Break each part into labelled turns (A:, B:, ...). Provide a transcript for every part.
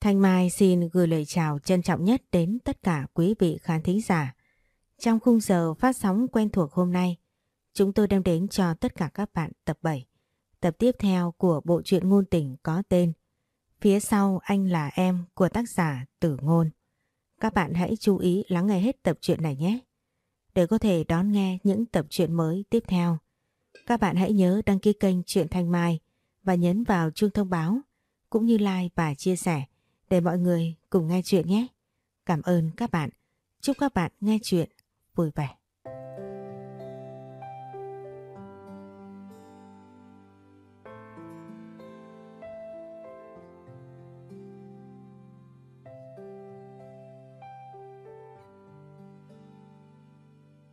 A: Thanh Mai xin gửi lời chào trân trọng nhất đến tất cả quý vị khán thính giả. Trong khung giờ phát sóng quen thuộc hôm nay, chúng tôi đem đến cho tất cả các bạn tập 7, tập tiếp theo của bộ truyện ngôn tình có tên Phía sau anh là em của tác giả Tử Ngôn. Các bạn hãy chú ý lắng nghe hết tập truyện này nhé. Để có thể đón nghe những tập truyện mới tiếp theo, các bạn hãy nhớ đăng ký kênh Truyện Thanh Mai và nhấn vào chuông thông báo cũng như like và chia sẻ để mọi người cùng nghe chuyện nhé. Cảm ơn các bạn. Chúc các bạn nghe chuyện vui vẻ.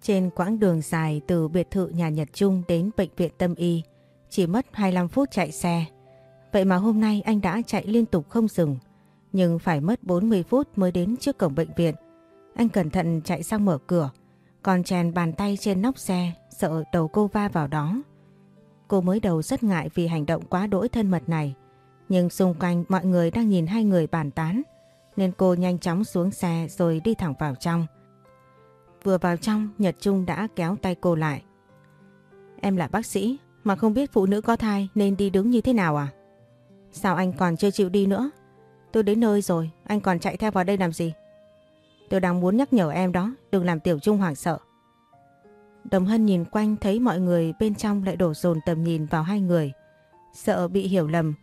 A: Trên quãng đường dài từ biệt thự nhà Nhật Trung đến bệnh viện Tâm Y, chỉ mất 25 phút chạy xe. Vậy mà hôm nay anh đã chạy liên tục không dừng nhưng phải mất 40 phút mới đến trước cổng bệnh viện. Anh cẩn thận chạy sang mở cửa, còn chèn bàn tay trên nóc xe, sợ đầu cô va vào đó. Cô mới đầu rất ngại vì hành động quá đỗi thân mật này, nhưng xung quanh mọi người đang nhìn hai người bàn tán, nên cô nhanh chóng xuống xe rồi đi thẳng vào trong. Vừa vào trong, Nhật Trung đã kéo tay cô lại. Em là bác sĩ, mà không biết phụ nữ có thai nên đi đứng như thế nào à? Sao anh còn chưa chịu đi nữa? Tôi đến nơi rồi, anh còn chạy theo vào đây làm gì? Tôi đang muốn nhắc nhở em đó, đừng làm Tiểu Trung hoảng sợ. Đồng Hân nhìn quanh thấy mọi người bên trong lại đổ dồn tầm nhìn vào hai người. Sợ bị hiểu lầm,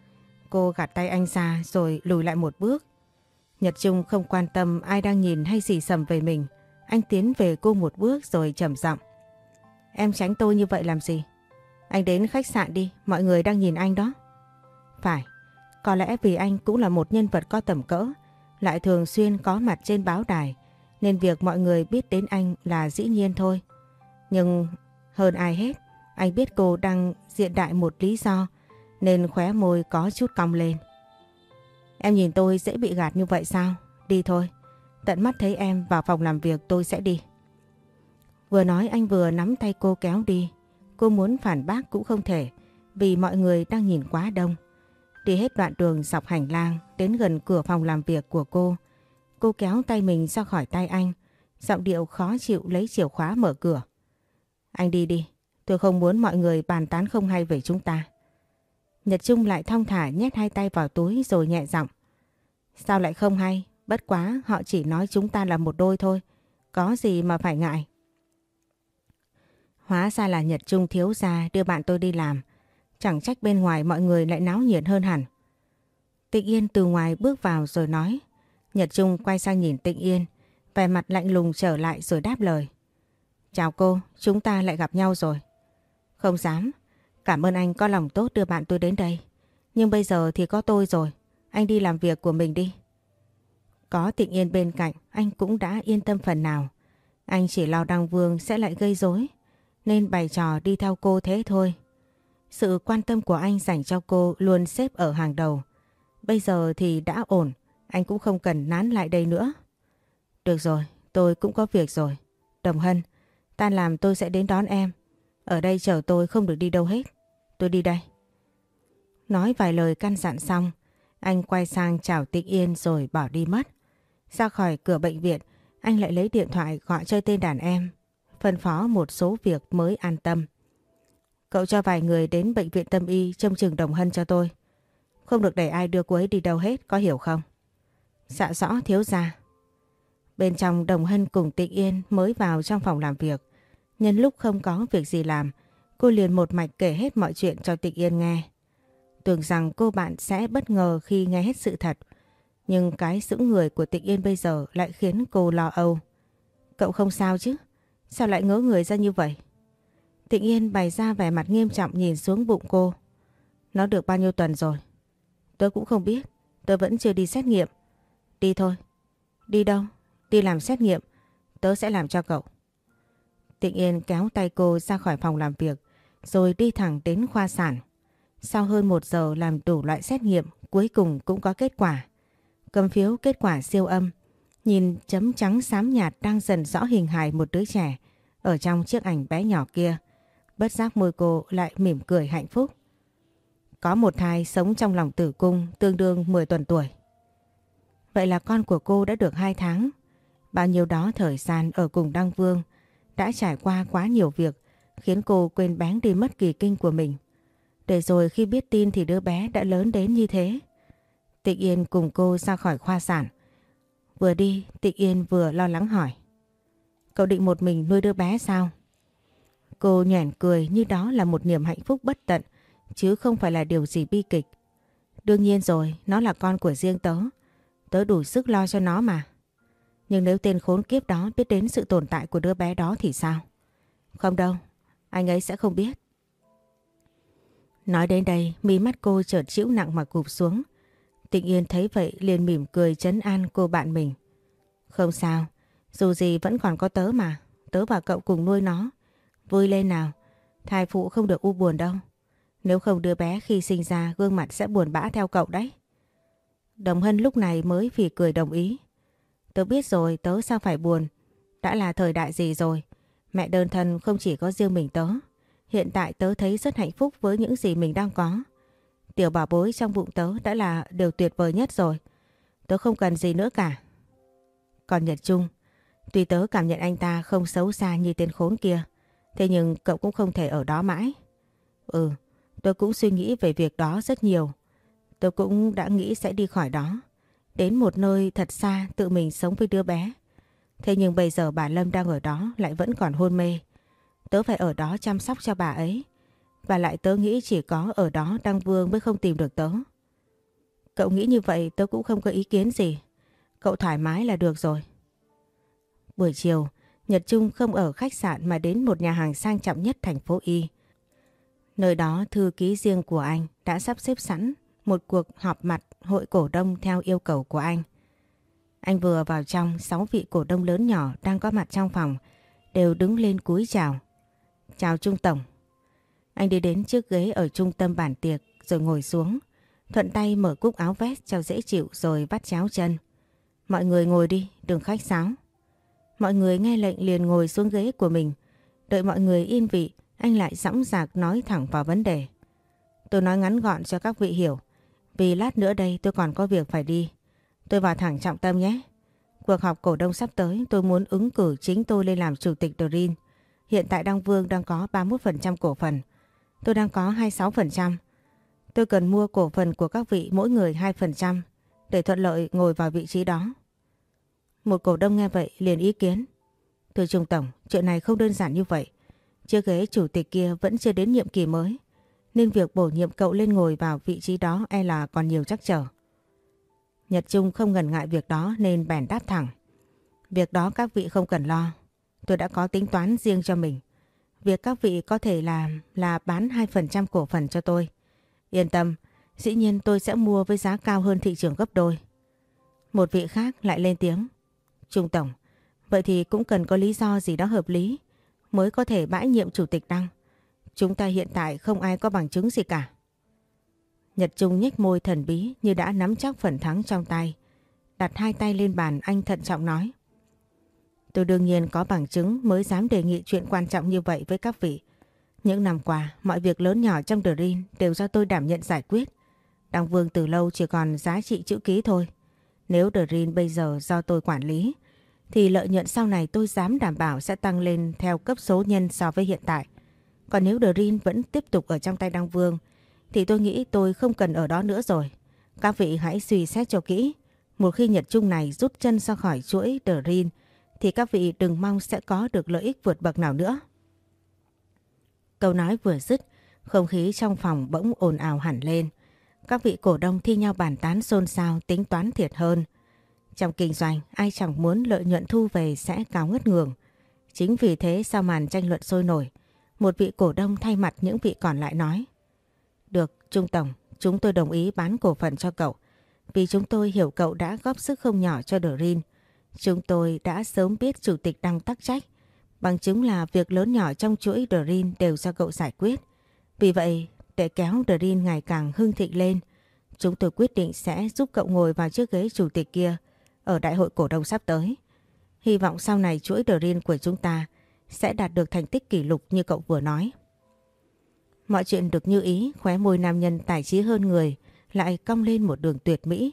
A: cô gạt tay anh ra rồi lùi lại một bước. Nhật Trung không quan tâm ai đang nhìn hay gì sầm về mình. Anh tiến về cô một bước rồi trầm giọng. Em tránh tôi như vậy làm gì? Anh đến khách sạn đi, mọi người đang nhìn anh đó. Phải, có lẽ vì anh cũng là một nhân vật có tầm cỡ, lại thường xuyên có mặt trên báo đài, nên việc mọi người biết đến anh là dĩ nhiên thôi. Nhưng hơn ai hết, anh biết cô đang diện đại một lý do, nên khóe môi có chút cong lên. Em nhìn tôi dễ bị gạt như vậy sao? Đi thôi, tận mắt thấy em vào phòng làm việc tôi sẽ đi. Vừa nói anh vừa nắm tay cô kéo đi, cô muốn phản bác cũng không thể, vì mọi người đang nhìn quá đông. Đi hết đoạn đường dọc hành lang đến gần cửa phòng làm việc của cô. Cô kéo tay mình ra khỏi tay anh, giọng điệu khó chịu lấy chìa khóa mở cửa. Anh đi đi, tôi không muốn mọi người bàn tán không hay về chúng ta. Nhật Trung lại thong thả nhét hai tay vào túi rồi nhẹ giọng. Sao lại không hay? Bất quá họ chỉ nói chúng ta là một đôi thôi. Có gì mà phải ngại. Hóa ra là Nhật Trung thiếu gia đưa bạn tôi đi làm. Chẳng trách bên ngoài mọi người lại náo nhiệt hơn hẳn. Tịnh Yên từ ngoài bước vào rồi nói. Nhật Trung quay sang nhìn Tịnh Yên, vẻ mặt lạnh lùng trở lại rồi đáp lời. Chào cô, chúng ta lại gặp nhau rồi. Không dám, cảm ơn anh có lòng tốt đưa bạn tôi đến đây. Nhưng bây giờ thì có tôi rồi, anh đi làm việc của mình đi. Có Tịnh Yên bên cạnh, anh cũng đã yên tâm phần nào. Anh chỉ lo Đăng Vương sẽ lại gây rối, nên bày trò đi theo cô thế thôi. Sự quan tâm của anh dành cho cô luôn xếp ở hàng đầu. Bây giờ thì đã ổn, anh cũng không cần nán lại đây nữa. Được rồi, tôi cũng có việc rồi. Đồng Hân, tan làm tôi sẽ đến đón em. Ở đây chờ tôi không được đi đâu hết. Tôi đi đây. Nói vài lời căn dặn xong, anh quay sang chào Tịnh Yên rồi bỏ đi mất. Ra khỏi cửa bệnh viện, anh lại lấy điện thoại gọi cho tên đàn em, phân phó một số việc mới an tâm. Cậu cho vài người đến bệnh viện tâm y trông chừng đồng hân cho tôi. Không được để ai đưa cô ấy đi đâu hết, có hiểu không? Dạ rõ thiếu gia. Bên trong đồng hân cùng tịnh yên mới vào trong phòng làm việc. Nhân lúc không có việc gì làm, cô liền một mạch kể hết mọi chuyện cho tịnh yên nghe. Tưởng rằng cô bạn sẽ bất ngờ khi nghe hết sự thật. Nhưng cái sững người của tịnh yên bây giờ lại khiến cô lo âu. Cậu không sao chứ? Sao lại ngỡ người ra như vậy? Tịnh Yên bày ra vẻ mặt nghiêm trọng nhìn xuống bụng cô. Nó được bao nhiêu tuần rồi? Tôi cũng không biết. Tôi vẫn chưa đi xét nghiệm. Đi thôi. Đi đâu? Đi làm xét nghiệm. Tớ sẽ làm cho cậu. Tịnh Yên kéo tay cô ra khỏi phòng làm việc, rồi đi thẳng đến khoa sản. Sau hơn một giờ làm đủ loại xét nghiệm, cuối cùng cũng có kết quả. Cầm phiếu kết quả siêu âm. Nhìn chấm trắng xám nhạt đang dần rõ hình hài một đứa trẻ ở trong chiếc ảnh bé nhỏ kia. Bất giác môi cô lại mỉm cười hạnh phúc. Có một thai sống trong lòng tử cung tương đương 10 tuần tuổi. Vậy là con của cô đã được 2 tháng. Bao nhiêu đó thời gian ở cùng Đăng Vương đã trải qua quá nhiều việc khiến cô quên bén đi mất kỳ kinh của mình. Để rồi khi biết tin thì đứa bé đã lớn đến như thế. Tịnh Yên cùng cô ra khỏi khoa sản. Vừa đi, Tịnh Yên vừa lo lắng hỏi. Cậu định một mình nuôi đứa bé sao? Cô nhoẻn cười như đó là một niềm hạnh phúc bất tận, chứ không phải là điều gì bi kịch. Đương nhiên rồi, nó là con của riêng tớ. Tớ đủ sức lo cho nó mà. Nhưng nếu tên khốn kiếp đó biết đến sự tồn tại của đứa bé đó thì sao? Không đâu, anh ấy sẽ không biết. Nói đến đây, mi mắt cô chợt chịu nặng mà cụp xuống. Tịnh Yên thấy vậy liền mỉm cười chấn an cô bạn mình. Không sao, dù gì vẫn còn có tớ mà, tớ và cậu cùng nuôi nó. Vui lên nào, thai phụ không được u buồn đâu. Nếu không đứa bé khi sinh ra gương mặt sẽ buồn bã theo cậu đấy. Đồng Hân lúc này mới phì cười đồng ý. Tớ biết rồi tớ sao phải buồn. Đã là thời đại gì rồi. Mẹ đơn thân không chỉ có riêng mình tớ. Hiện tại tớ thấy rất hạnh phúc với những gì mình đang có. Tiểu bảo bối trong bụng tớ đã là điều tuyệt vời nhất rồi. Tớ không cần gì nữa cả. Còn Nhật Trung, tuy tớ cảm nhận anh ta không xấu xa như tên khốn kia, thế nhưng cậu cũng không thể ở đó mãi. Ừ, tôi cũng suy nghĩ về việc đó rất nhiều. Tôi cũng đã nghĩ sẽ đi khỏi đó, đến một nơi thật xa tự mình sống với đứa bé. Thế nhưng bây giờ bà Lâm đang ở đó lại vẫn còn hôn mê. Tớ phải ở đó chăm sóc cho bà ấy. Và lại tớ nghĩ chỉ có ở đó Đăng Vương mới không tìm được tớ. Cậu nghĩ như vậy tớ cũng không có ý kiến gì. Cậu thoải mái là được rồi. Buổi chiều, Nhật Trung không ở khách sạn mà đến một nhà hàng sang trọng nhất thành phố Y. Nơi đó thư ký riêng của anh đã sắp xếp sẵn một cuộc họp mặt hội cổ đông theo yêu cầu của anh. Anh vừa vào trong, sáu vị cổ đông lớn nhỏ đang có mặt trong phòng đều đứng lên cúi chào. Chào Trung Tổng. Anh đi đến chiếc ghế ở trung tâm bàn tiệc rồi ngồi xuống. Thuận tay mở cúc áo vest cho dễ chịu rồi vắt chéo chân. Mọi người ngồi đi, đừng khách sáo. Mọi người nghe lệnh liền ngồi xuống ghế của mình. Đợi mọi người yên vị, anh lại dõng dạc nói thẳng vào vấn đề. Tôi nói ngắn gọn cho các vị hiểu. Vì lát nữa đây tôi còn có việc phải đi. Tôi vào thẳng trọng tâm nhé. Cuộc họp cổ đông sắp tới tôi muốn ứng cử chính tôi lên làm chủ tịch Dream. Hiện tại Đăng Vương đang có 31% cổ phần. Tôi đang có 26%. Tôi cần mua cổ phần của các vị mỗi người 2% để thuận lợi ngồi vào vị trí đó. Một cổ đông nghe vậy liền ý kiến. Thưa Trung Tổng, chuyện này không đơn giản như vậy. Chiếc ghế chủ tịch kia vẫn chưa đến nhiệm kỳ mới. Nên việc bổ nhiệm cậu lên ngồi vào vị trí đó e là còn nhiều chắc trở. Nhật Trung không ngần ngại việc đó nên bèn đáp thẳng. Việc đó các vị không cần lo. Tôi đã có tính toán riêng cho mình. Việc các vị có thể làm là bán 2% cổ phần cho tôi. Yên tâm, dĩ nhiên tôi sẽ mua với giá cao hơn thị trường gấp đôi. Một vị khác lại lên tiếng. Trung Tổng, vậy thì cũng cần có lý do gì đó hợp lý mới có thể bãi nhiệm chủ tịch đăng. Chúng ta hiện tại không ai có bằng chứng gì cả. Nhật Trung nhếch môi thần bí như đã nắm chắc phần thắng trong tay. Đặt hai tay lên bàn anh thận trọng nói. Tôi đương nhiên có bằng chứng mới dám đề nghị chuyện quan trọng như vậy với các vị. Những năm qua, mọi việc lớn nhỏ trong Dream Rin đều do tôi đảm nhận giải quyết. Đăng Vương từ lâu chỉ còn giá trị chữ ký thôi. Nếu Dream Rin bây giờ do tôi quản lý, thì lợi nhuận sau này tôi dám đảm bảo sẽ tăng lên theo cấp số nhân so với hiện tại. Còn nếu Dream vẫn tiếp tục ở trong tay Đăng Vương, thì tôi nghĩ tôi không cần ở đó nữa rồi. Các vị hãy suy xét cho kỹ. Một khi Nhật Trung này rút chân ra khỏi chuỗi Dream thì các vị đừng mong sẽ có được lợi ích vượt bậc nào nữa. Câu nói vừa dứt, không khí trong phòng bỗng ồn ào hẳn lên. Các vị cổ đông thi nhau bàn tán xôn xao tính toán thiệt hơn. Trong kinh doanh, ai chẳng muốn lợi nhuận thu về sẽ cao ngất ngường. Chính vì thế sau màn tranh luận sôi nổi, một vị cổ đông thay mặt những vị còn lại nói. Được, Trung Tổng, chúng tôi đồng ý bán cổ phần cho cậu. Vì chúng tôi hiểu cậu đã góp sức không nhỏ cho The Rin. Chúng tôi đã sớm biết chủ tịch đang tắc trách. Bằng chứng là việc lớn nhỏ trong chuỗi The Rin đều do cậu giải quyết. Vì vậy, để kéo The Rin ngày càng hưng thịnh lên, chúng tôi quyết định sẽ giúp cậu ngồi vào chiếc ghế chủ tịch kia ở đại hội cổ đông sắp tới. Hy vọng sau này chuỗi Dream của chúng ta sẽ đạt được thành tích kỷ lục như cậu vừa nói. Mọi chuyện được như ý, khóe môi nam nhân tài trí hơn người lại cong lên một đường tuyệt mỹ.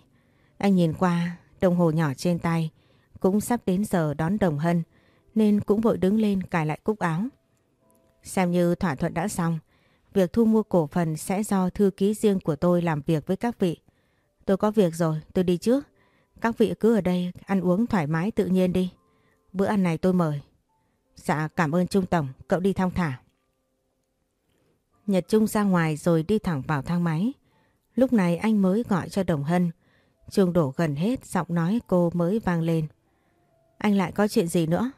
A: Anh nhìn qua đồng hồ nhỏ trên tay. Cũng sắp đến giờ đón Đồng Hân nên cũng vội đứng lên cài lại cúc áo. Xem như thỏa thuận đã xong, việc thu mua cổ phần sẽ do thư ký riêng của tôi làm việc với các vị. Tôi có việc rồi, tôi đi trước. Các vị cứ ở đây ăn uống thoải mái tự nhiên đi. Bữa ăn này tôi mời. Dạ cảm ơn Trung Tổng, cậu đi thong thả. Nhật Trung ra ngoài rồi đi thẳng vào thang máy. Lúc này anh mới gọi cho Đồng Hân. Chuông đổ gần hết giọng nói cô mới vang lên. Anh lại có chuyện gì nữa?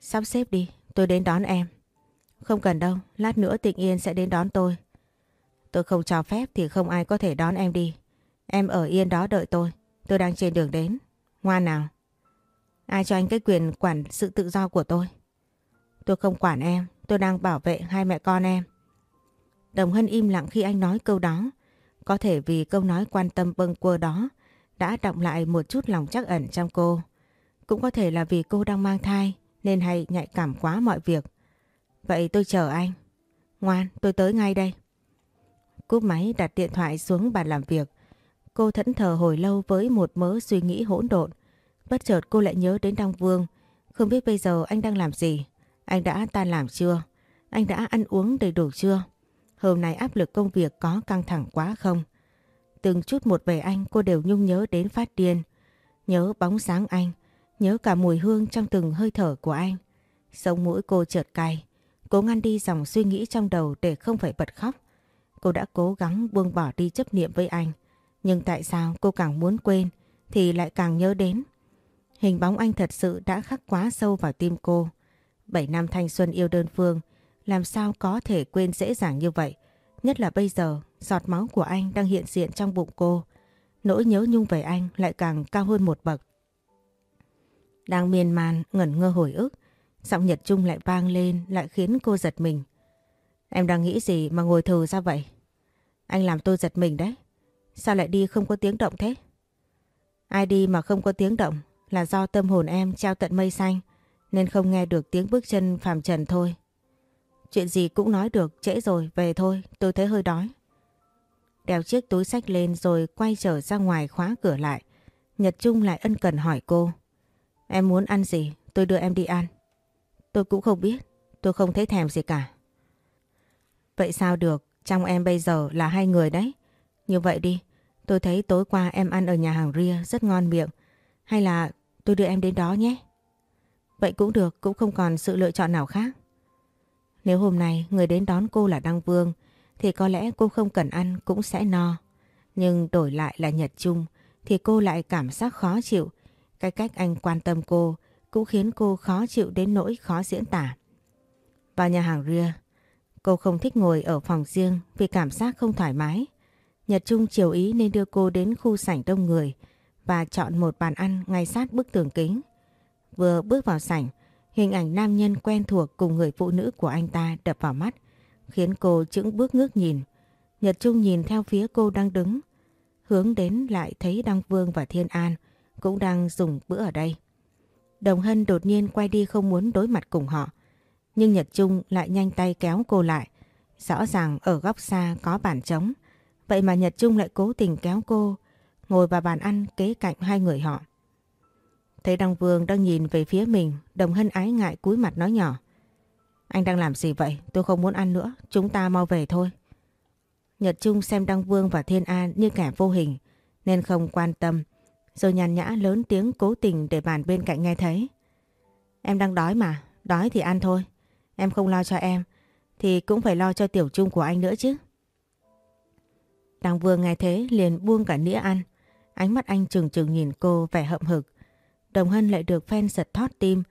A: Sắp xếp đi, tôi đến đón em. Không cần đâu, lát nữa Tịnh Yên sẽ đến đón tôi. Tôi không cho phép thì không ai có thể đón em đi. Em ở yên đó đợi tôi, tôi đang trên đường đến. Ngoan nào. Ai cho anh cái quyền quản sự tự do của tôi? Tôi không quản em, tôi đang bảo vệ hai mẹ con em. Đồng Hân im lặng khi anh nói câu đó. Có thể vì câu nói quan tâm bâng quơ đó đã động lại một chút lòng chắc ẩn trong cô. Cũng có thể là vì cô đang mang thai nên hay nhạy cảm quá mọi việc. Vậy tôi chờ anh. Ngoan, tôi tới ngay đây. Cúp máy đặt điện thoại xuống bàn làm việc. Cô thẫn thờ hồi lâu với một mớ suy nghĩ hỗn độn. Bất chợt cô lại nhớ đến Đăng Vương. Không biết bây giờ anh đang làm gì? Anh đã tan làm chưa? Anh đã ăn uống đầy đủ chưa? Hôm nay áp lực công việc có căng thẳng quá không? Từng chút một về anh cô đều nhung nhớ đến phát điên. Nhớ bóng sáng anh, nhớ cả mùi hương trong từng hơi thở của anh. Sống mũi cô chợt cay, cố ngăn đi dòng suy nghĩ trong đầu để không phải bật khóc. Cô đã cố gắng buông bỏ đi chấp niệm với anh. Nhưng tại sao cô càng muốn quên thì lại càng nhớ đến. Hình bóng anh thật sự đã khắc quá sâu vào tim cô. Bảy năm thanh xuân yêu đơn phương, làm sao có thể quên dễ dàng như vậy. Nhất là bây giờ, giọt máu của anh đang hiện diện trong bụng cô. Nỗi nhớ nhung về anh lại càng cao hơn một bậc. Đang miên man, ngẩn ngơ hồi ức, giọng Nhật Trung lại vang lên lại khiến cô giật mình. Em đang nghĩ gì mà ngồi thừ ra vậy? Anh làm tôi giật mình đấy. Sao lại đi không có tiếng động thế? Ai đi mà không có tiếng động là do tâm hồn em treo tận mây xanh nên không nghe được tiếng bước chân phàm trần thôi. Chuyện gì cũng nói được, trễ rồi, về thôi, tôi thấy hơi đói. Đeo chiếc túi sách lên rồi quay trở ra ngoài khóa cửa lại. Nhật Trung lại ân cần hỏi cô. Em muốn ăn gì, tôi đưa em đi ăn. Tôi cũng không biết, tôi không thấy thèm gì cả. Vậy sao được, trong em bây giờ là hai người đấy. Như vậy đi, tôi thấy tối qua em ăn ở nhà hàng ria rất ngon miệng. Hay là tôi đưa em đến đó nhé. Vậy cũng được, cũng không còn sự lựa chọn nào khác. Nếu hôm nay người đến đón cô là Đăng Vương thì có lẽ cô không cần ăn cũng sẽ no. Nhưng đổi lại là Nhật Trung thì cô lại cảm giác khó chịu. Cái cách anh quan tâm cô cũng khiến cô khó chịu đến nỗi khó diễn tả. Vào nhà hàng ria, cô không thích ngồi ở phòng riêng vì cảm giác không thoải mái. Nhật Trung chiều ý nên đưa cô đến khu sảnh đông người và chọn một bàn ăn ngay sát bức tường kính. Vừa bước vào sảnh, hình ảnh nam nhân quen thuộc cùng người phụ nữ của anh ta đập vào mắt, khiến cô chững bước ngước nhìn. Nhật Trung nhìn theo phía cô đang đứng, hướng đến lại thấy Đăng Vương và Thiên An cũng đang dùng bữa ở đây. Đồng Hân đột nhiên quay đi không muốn đối mặt cùng họ, nhưng Nhật Trung lại nhanh tay kéo cô lại. Rõ ràng ở góc xa có bàn trống, vậy mà Nhật Trung lại cố tình kéo cô ngồi vào bàn ăn kế cạnh hai người họ. Thấy Đăng Vương đang nhìn về phía mình, Đồng Hân ái ngại cúi mặt nói nhỏ. Anh đang làm gì vậy? Tôi không muốn ăn nữa, chúng ta mau về thôi. Nhật Trung xem Đăng Vương và Thiên An như kẻ vô hình, nên không quan tâm. Rồi nhàn nhã lớn tiếng cố tình để bàn bên cạnh nghe thấy. Em đang đói mà, đói thì ăn thôi. Em không lo cho em, thì cũng phải lo cho tiểu trung của anh nữa chứ đang vừa nghe thế liền buông cả nĩa ăn. Ánh mắt anh trừng trừng nhìn cô vẻ hậm hực. Đồng Hân lại được fan giật thót tim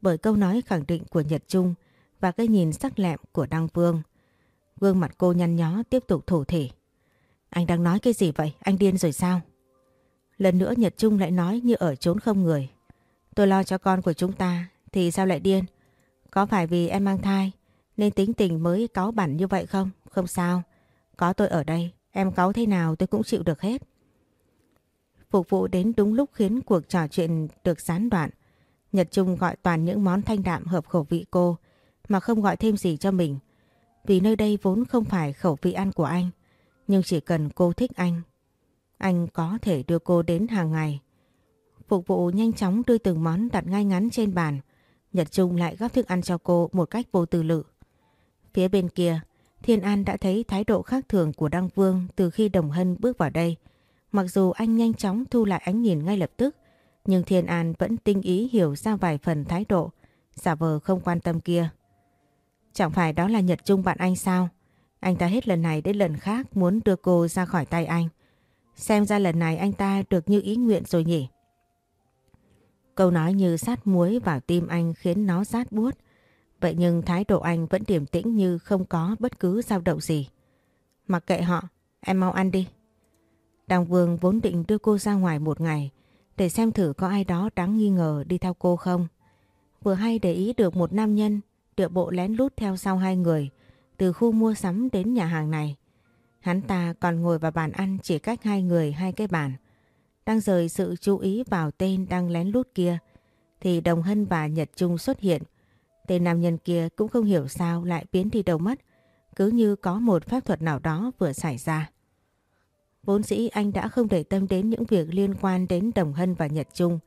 A: bởi câu nói khẳng định của Nhật Trung và cái nhìn sắc lẹm của Đăng Vương. Gương mặt cô nhăn nhó tiếp tục thổ thể. Anh đang nói cái gì vậy? Anh điên rồi sao? Lần nữa Nhật Trung lại nói như ở trốn không người. Tôi lo cho con của chúng ta thì sao lại điên? Có phải vì em mang thai nên tính tình mới cáu bẩn như vậy không? Không sao. Có tôi ở đây, em cáu thế nào tôi cũng chịu được hết. Phục vụ đến đúng lúc khiến cuộc trò chuyện được gián đoạn. Nhật Trung gọi toàn những món thanh đạm hợp khẩu vị cô mà không gọi thêm gì cho mình. Vì nơi đây vốn không phải khẩu vị ăn của anh. Nhưng chỉ cần cô thích anh. Anh có thể đưa cô đến hàng ngày. Phục vụ nhanh chóng đưa từng món đặt ngay ngắn trên bàn. Nhật Trung lại gắp thức ăn cho cô một cách vô tư lự. Phía bên kia, Thiên An đã thấy thái độ khác thường của Đăng Vương từ khi Đồng Hân bước vào đây. Mặc dù anh nhanh chóng thu lại ánh nhìn ngay lập tức, nhưng Thiên An vẫn tinh ý hiểu ra vài phần thái độ, giả vờ không quan tâm kia. Chẳng phải đó là Nhật Trung bạn anh sao? Anh ta hết lần này đến lần khác muốn đưa cô ra khỏi tay anh. Xem ra lần này anh ta được như ý nguyện rồi nhỉ? Câu nói như sát muối vào tim anh khiến nó rát buốt. Vậy nhưng thái độ anh vẫn điềm tĩnh như không có bất cứ dao động gì. Mặc kệ họ, em mau ăn đi. đàng Vương vốn định đưa cô ra ngoài một ngày để xem thử có ai đó đáng nghi ngờ đi theo cô không. Vừa hay để ý được một nam nhân địa bộ lén lút theo sau hai người từ khu mua sắm đến nhà hàng này. Hắn ta còn ngồi vào bàn ăn chỉ cách hai người hai cái bàn. Đang rời sự chú ý vào tên đang lén lút kia thì Đồng Hân và Nhật Trung xuất hiện. Tên nam nhân kia cũng không hiểu sao lại biến đi đâu mất cứ như có một phép thuật nào đó vừa xảy ra. Vốn dĩ anh đã không để tâm đến những việc liên quan đến Đồng Hân và Nhật Trung.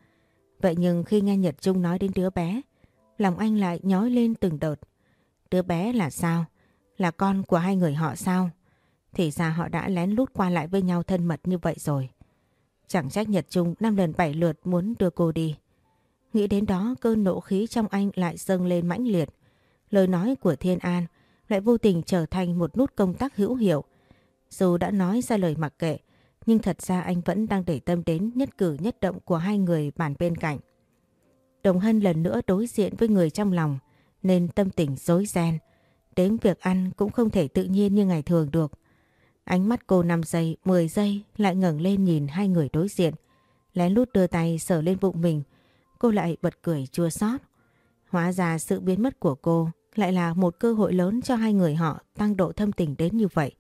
A: Vậy nhưng khi nghe Nhật Trung nói đến đứa bé, lòng anh lại nhói lên từng đợt. Đứa bé là sao? Là con của hai người họ sao? Thì ra họ đã lén lút qua lại với nhau thân mật như vậy rồi. Chẳng trách Nhật Trung năm lần bảy lượt muốn đưa cô đi. Nghĩ đến đó cơn nộ khí trong anh lại dâng lên mãnh liệt. Lời nói của Thiên An lại vô tình trở thành một nút công tác hữu hiệu. Dù đã nói ra lời mặc kệ, nhưng thật ra anh vẫn đang để tâm đến nhất cử nhất động của hai người bàn bên cạnh. Đồng Hân lần nữa đối diện với người trong lòng nên tâm tình rối ren. Đến việc ăn cũng không thể tự nhiên như ngày thường được. Ánh mắt cô 5 giây, 10 giây lại ngẩng lên nhìn hai người đối diện. Lén lút đưa tay sờ lên bụng mình. Cô lại bật cười chua xót. Hóa ra sự biến mất của cô lại là một cơ hội lớn cho hai người họ tăng độ thâm tình đến như vậy.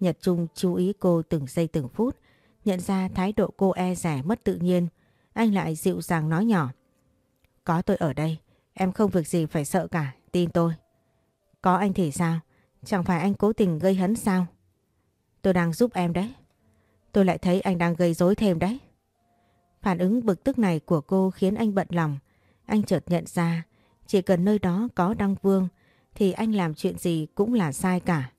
A: Nhật Trung chú ý cô từng giây từng phút, nhận ra thái độ cô e rẻ mất tự nhiên. Anh lại dịu dàng nói nhỏ. Có tôi ở đây, em không việc gì phải sợ cả, tin tôi. Có anh thì sao? Chẳng phải anh cố tình gây hấn sao? Tôi đang giúp em đấy. Tôi lại thấy anh đang gây rối thêm đấy. Phản ứng bực tức này của cô khiến anh bận lòng. Anh chợt nhận ra, chỉ cần nơi đó có Đăng Vương, thì anh làm chuyện gì cũng là sai cả.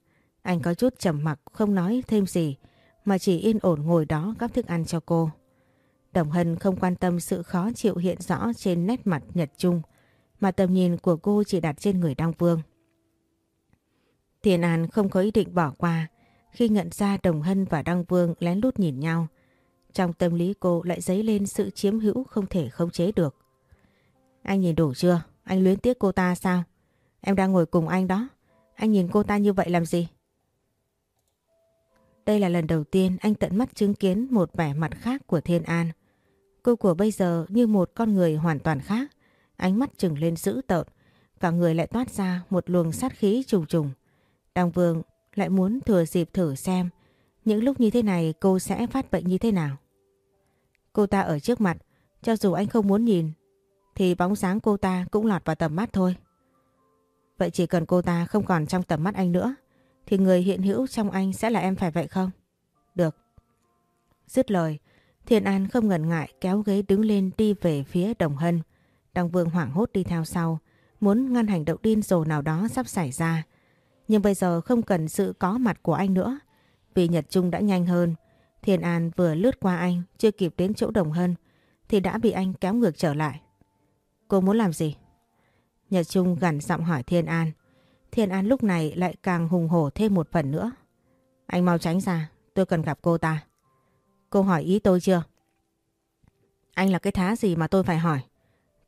A: Anh có chút trầm mặc, không nói thêm gì, mà chỉ yên ổn ngồi đó gắp thức ăn cho cô. Đồng Hân không quan tâm sự khó chịu hiện rõ trên nét mặt Nhật Trung, mà tầm nhìn của cô chỉ đặt trên người Đăng Vương. Thiền An không có ý định bỏ qua, khi nhận ra Đồng Hân và Đăng Vương lén lút nhìn nhau. Trong tâm lý cô lại dấy lên sự chiếm hữu không thể khống chế được. Anh nhìn đủ chưa? Anh luyến tiếc cô ta sao? Em đang ngồi cùng anh đó. Anh nhìn cô ta như vậy làm gì? Đây là lần đầu tiên anh tận mắt chứng kiến một vẻ mặt khác của Thiên An. Cô của bây giờ như một con người hoàn toàn khác. Ánh mắt trừng lên dữ tợn. Cả người lại toát ra một luồng sát khí trùng trùng. Đăng Vương lại muốn thừa dịp thử xem những lúc như thế này cô sẽ phát bệnh như thế nào. Cô ta ở trước mặt, cho dù anh không muốn nhìn, thì bóng dáng cô ta cũng lọt vào tầm mắt thôi. Vậy chỉ cần cô ta không còn trong tầm mắt anh nữa, thì người hiện hữu trong anh sẽ là em phải vậy không? Được. Dứt lời, Thiên An không ngần ngại kéo ghế đứng lên đi về phía Đồng Hân. Đăng Vương hoảng hốt đi theo sau, muốn ngăn hành động điên rồ nào đó sắp xảy ra. Nhưng bây giờ không cần sự có mặt của anh nữa, vì Nhật Trung đã nhanh hơn. Thiên An vừa lướt qua anh, chưa kịp đến chỗ Đồng Hân, thì đã bị anh kéo ngược trở lại. Cô muốn làm gì? Nhật Trung gằn giọng hỏi Thiên An. Thiên An lúc này lại càng hùng hổ thêm một phần nữa. Anh mau tránh ra, tôi cần gặp cô ta. Cô hỏi ý tôi chưa? Anh là cái thá gì mà tôi phải hỏi?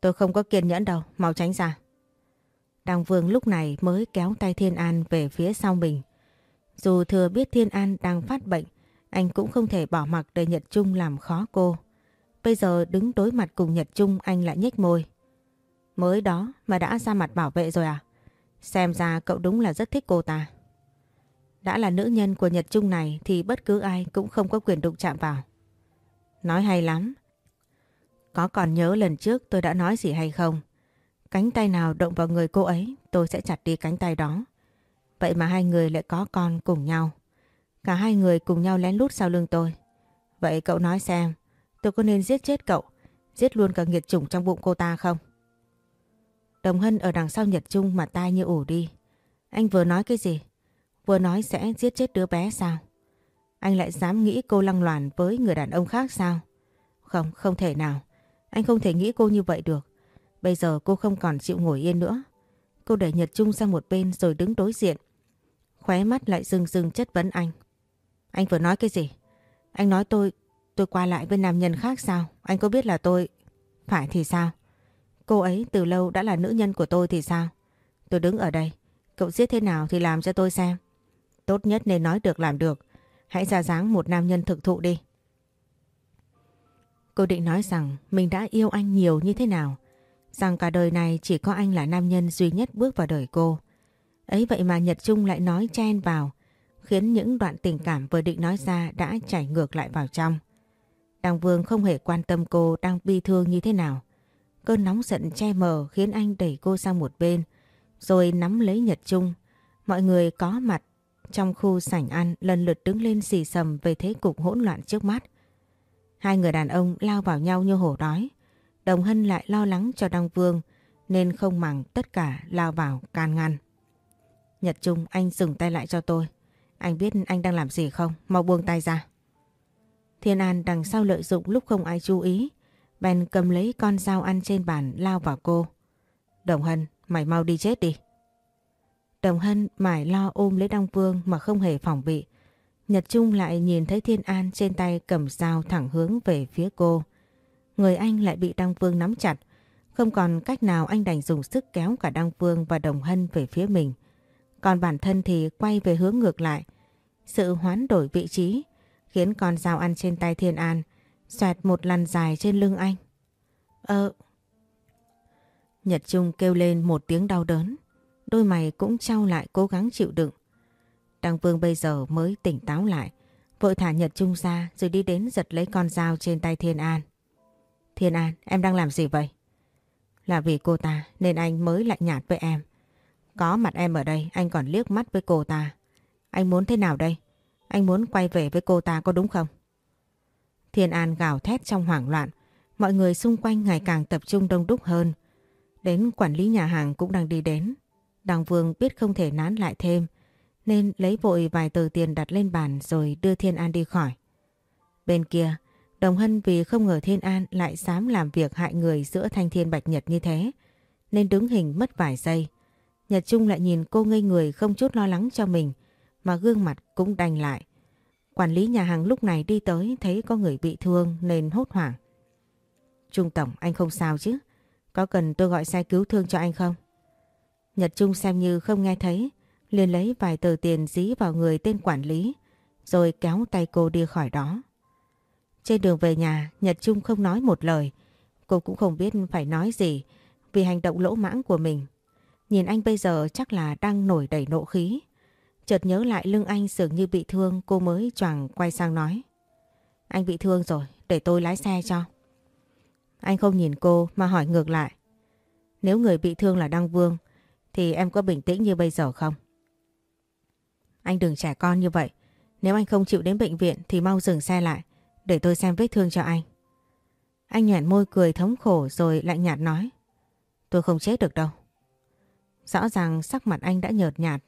A: Tôi không có kiên nhẫn đâu, mau tránh ra. Đăng Vương lúc này mới kéo tay Thiên An về phía sau mình. Dù thừa biết Thiên An đang phát bệnh, anh cũng không thể bỏ mặc để Nhật Trung làm khó cô. Bây giờ đứng đối mặt cùng Nhật Trung, anh lại nhếch môi. Mới đó mà đã ra mặt bảo vệ rồi à? Xem ra cậu đúng là rất thích cô ta. Đã là nữ nhân của Nhật Trung này thì bất cứ ai cũng không có quyền đụng chạm vào. Nói hay lắm. Có còn nhớ lần trước tôi đã nói gì hay không? Cánh tay nào động vào người cô ấy, tôi sẽ chặt đi cánh tay đó. Vậy mà hai người lại có con cùng nhau. Cả hai người cùng nhau lén lút sau lưng tôi. Vậy cậu nói xem, tôi có nên giết chết cậu, giết luôn cả nghiệt chủng trong bụng cô ta không? Đồng Hân ở đằng sau Nhật Trung mà tai như ủ đi. Anh vừa nói cái gì? Vừa nói sẽ giết chết đứa bé sao? Anh lại dám nghĩ cô lăng loàn với người đàn ông khác sao? Không, không thể nào. Anh không thể nghĩ cô như vậy được. Bây giờ cô không còn chịu ngồi yên nữa. Cô đẩy Nhật Trung sang một bên rồi đứng đối diện. Khóe mắt lại rừng rừng chất vấn anh. Anh vừa nói cái gì? Anh nói tôi, tôi qua lại với nam nhân khác sao? Anh có biết là tôi... Phải thì sao? Cô ấy từ lâu đã là nữ nhân của tôi thì sao? Tôi đứng ở đây. Cậu giết thế nào thì làm cho tôi xem. Tốt nhất nên nói được làm được. Hãy ra dáng một nam nhân thực thụ đi. Cô định nói rằng mình đã yêu anh nhiều như thế nào. Rằng cả đời này chỉ có anh là nam nhân duy nhất bước vào đời cô. Ấy vậy mà Nhật Trung lại nói chen vào, khiến những đoạn tình cảm vừa định nói ra đã chảy ngược lại vào trong. Đăng Vương không hề quan tâm cô đang bi thương như thế nào. Cơn nóng giận che mờ khiến anh đẩy cô sang một bên, rồi nắm lấy Nhật Trung. Mọi người có mặt trong khu sảnh ăn lần lượt đứng lên xì sầm về thế cục hỗn loạn trước mắt. Hai người đàn ông lao vào nhau như hổ đói. Đồng Hân lại lo lắng cho Đăng Vương nên không màng tất cả lao vào can ngăn. Nhật Trung anh dừng tay lại cho tôi. Anh biết anh đang làm gì không? Mau buông tay ra. Thiên An đằng sau lợi dụng lúc không ai chú ý. Ben cầm lấy con dao ăn trên bàn lao vào cô. Đồng Hân, mày mau đi chết đi. Đồng Hân mải lo ôm lấy Đăng Vương mà không hề phòng bị. Nhật Trung lại nhìn thấy Thiên An trên tay cầm dao thẳng hướng về phía cô. Người anh lại bị Đăng Vương nắm chặt. Không còn cách nào anh đành dùng sức kéo cả Đăng Vương và Đồng Hân về phía mình. Còn bản thân thì quay về hướng ngược lại. Sự hoán đổi vị trí khiến con dao ăn trên tay Thiên An xoẹt một lần dài trên lưng anh. Ờ... Nhật Trung kêu lên một tiếng đau đớn. Đôi mày cũng trao lại cố gắng chịu đựng. Đăng Vương bây giờ mới tỉnh táo lại. Vội thả Nhật Trung ra rồi đi đến giật lấy con dao trên tay Thiên An. Thiên An, em đang làm gì vậy? Là vì cô ta nên anh mới lạnh nhạt với em. Có mặt em ở đây anh còn liếc mắt với cô ta. Anh muốn thế nào đây? Anh muốn quay về với cô ta có đúng không? Thiên An gào thét trong hoảng loạn. Mọi người xung quanh ngày càng tập trung đông đúc hơn. Đến quản lý nhà hàng cũng đang đi đến. Đằng Vương biết không thể nán lại thêm nên lấy vội vài tờ tiền đặt lên bàn rồi đưa Thiên An đi khỏi. Bên kia, Đồng Hân vì không ngờ Thiên An lại dám làm việc hại người giữa Thanh Thiên Bạch Nhật như thế nên đứng hình mất vài giây. Nhật Trung lại nhìn cô ngây người không chút lo lắng cho mình mà gương mặt cũng đành lại. Quản lý nhà hàng lúc này đi tới thấy có người bị thương nên hốt hoảng. Trung Tổng anh không sao chứ? Có cần tôi gọi xe cứu thương cho anh không? Nhật Trung xem như không nghe thấy, liền lấy vài tờ tiền dí vào người tên quản lý, rồi kéo tay cô đi khỏi đó. Trên đường về nhà, Nhật Trung không nói một lời, cô cũng không biết phải nói gì vì hành động lỗ mãng của mình. Nhìn anh bây giờ chắc là đang nổi đầy nộ khí. Chợt nhớ lại lưng anh dường như bị thương cô mới choàng quay sang nói. Anh bị thương rồi, để tôi lái xe cho. Anh không nhìn cô mà hỏi ngược lại. Nếu người bị thương là Đăng Vương thì em có bình tĩnh như bây giờ không? Anh đừng trẻ con như vậy. Nếu anh không chịu đến bệnh viện thì mau dừng xe lại để tôi xem vết thương cho anh. Anh nhẹn môi cười thống khổ rồi lạnh nhạt nói. Tôi không chết được đâu. Rõ ràng sắc mặt anh đã nhợt nhạt.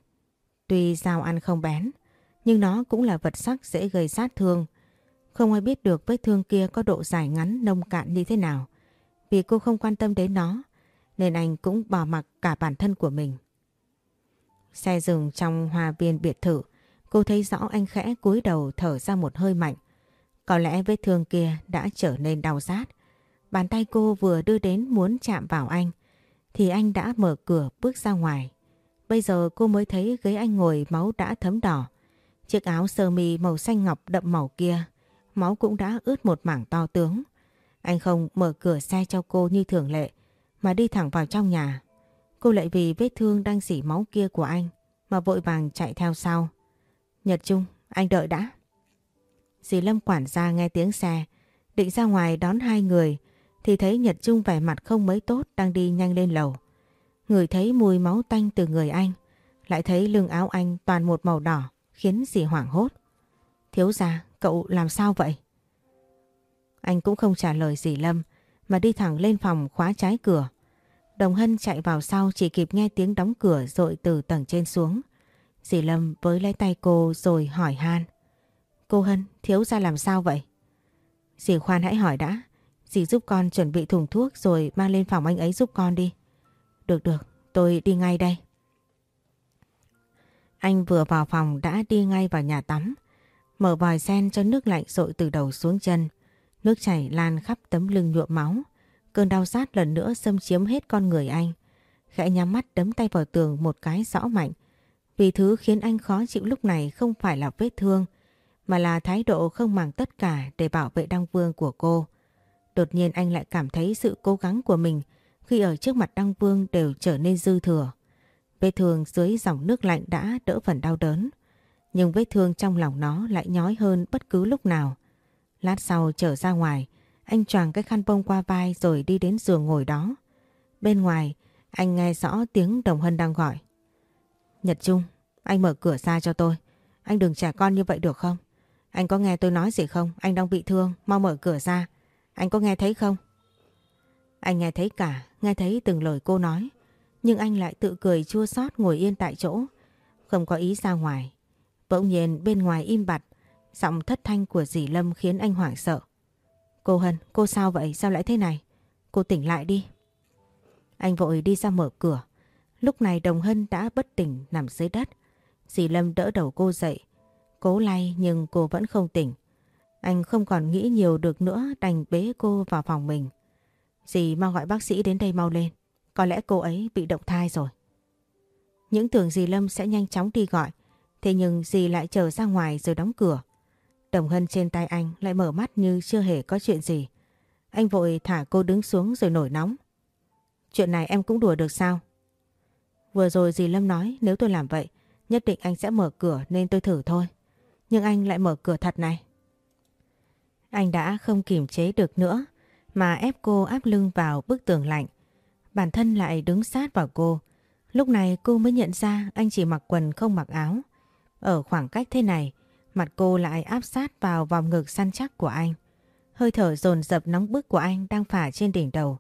A: Tuy dao ăn không bén, nhưng nó cũng là vật sắc dễ gây sát thương. Không ai biết được vết thương kia có độ dài ngắn nông cạn như thế nào. Vì cô không quan tâm đến nó, nên anh cũng bỏ mặc cả bản thân của mình. Xe dừng trong hòa viên biệt thự, cô thấy rõ anh khẽ cúi đầu thở ra một hơi mạnh. Có lẽ vết thương kia đã trở nên đau rát. Bàn tay cô vừa đưa đến muốn chạm vào anh, thì anh đã mở cửa bước ra ngoài. Bây giờ cô mới thấy ghế anh ngồi máu đã thấm đỏ. Chiếc áo sơ mi màu xanh ngọc đậm màu kia, máu cũng đã ướt một mảng to tướng. Anh không mở cửa xe cho cô như thường lệ, mà đi thẳng vào trong nhà. Cô lại vì vết thương đang dỉ máu kia của anh mà vội vàng chạy theo sau. Nhật Trung, anh đợi đã. Dì Lâm quản gia nghe tiếng xe, định ra ngoài đón hai người thì thấy Nhật Trung vẻ mặt không mấy tốt đang đi nhanh lên lầu. Người thấy mùi máu tanh từ người anh, lại thấy lưng áo anh toàn một màu đỏ khiến dì hoảng hốt. Thiếu gia, cậu làm sao vậy? Anh cũng không trả lời dì Lâm mà đi thẳng lên phòng khóa trái cửa. Đồng Hân chạy vào sau chỉ kịp nghe tiếng đóng cửa rội từ tầng trên xuống. Dì Lâm với lấy tay cô rồi hỏi han. Cô Hân, thiếu ra làm sao vậy? Dì khoan hãy hỏi đã. Dì giúp con chuẩn bị thùng thuốc rồi mang lên phòng anh ấy giúp con đi. Được được, tôi đi ngay đây. Anh vừa vào phòng đã đi ngay vào nhà tắm. Mở vòi sen cho nước lạnh rội từ đầu xuống chân. Nước chảy lan khắp tấm lưng nhuộm máu. Cơn đau rát lần nữa xâm chiếm hết con người anh. Khẽ nhắm mắt đấm tay vào tường một cái rõ mạnh. Vì thứ khiến anh khó chịu lúc này không phải là vết thương, mà là thái độ không màng tất cả để bảo vệ Đăng Vương của cô. Đột nhiên anh lại cảm thấy sự cố gắng của mình khi ở trước mặt Đăng Vương đều trở nên dư thừa. Vết thương dưới dòng nước lạnh đã đỡ phần đau đớn, nhưng vết thương trong lòng nó lại nhói hơn bất cứ lúc nào. Lát sau trở ra ngoài, anh choàng cái khăn bông qua vai rồi đi đến giường ngồi đó. Bên ngoài, anh nghe rõ tiếng Đồng Hân đang gọi. Nhật Trung, anh mở cửa ra cho tôi. Anh đừng trẻ con như vậy được không? Anh có nghe tôi nói gì không? Anh đang bị thương, mau mở cửa ra. Anh có nghe thấy không? Anh nghe thấy cả, nghe thấy từng lời cô nói. Nhưng anh lại tự cười chua xót ngồi yên tại chỗ, không có ý ra ngoài. Bỗng nhiên bên ngoài im bặt, giọng thất thanh của dì Lâm khiến anh hoảng sợ. Cô Hân, cô sao vậy? Sao lại thế này? Cô tỉnh lại đi. Anh vội đi ra mở cửa. Lúc này Đồng Hân đã bất tỉnh nằm dưới đất. Dì Lâm đỡ đầu cô dậy. Cố lay nhưng cô vẫn không tỉnh. Anh không còn nghĩ nhiều được nữa đành bế cô vào phòng mình. Dì mau gọi bác sĩ đến đây mau lên. Có lẽ cô ấy bị động thai rồi. Những tưởng dì Lâm sẽ nhanh chóng đi gọi. Thế nhưng dì lại chờ ra ngoài rồi đóng cửa. Đồng Hân trên tay anh lại mở mắt như chưa hề có chuyện gì. Anh vội thả cô đứng xuống rồi nổi nóng. Chuyện này em cũng đùa được sao? Vừa rồi dì Lâm nói nếu tôi làm vậy, nhất định anh sẽ mở cửa nên tôi thử thôi. Nhưng anh lại mở cửa thật này. Anh đã không kiềm chế được nữa mà ép cô áp lưng vào bức tường lạnh. Bản thân lại đứng sát vào cô. Lúc này cô mới nhận ra anh chỉ mặc quần không mặc áo. Ở khoảng cách thế này, mặt cô lại áp sát vào vòng ngực săn chắc của anh. Hơi thở dồn dập nóng bức của anh đang phả trên đỉnh đầu.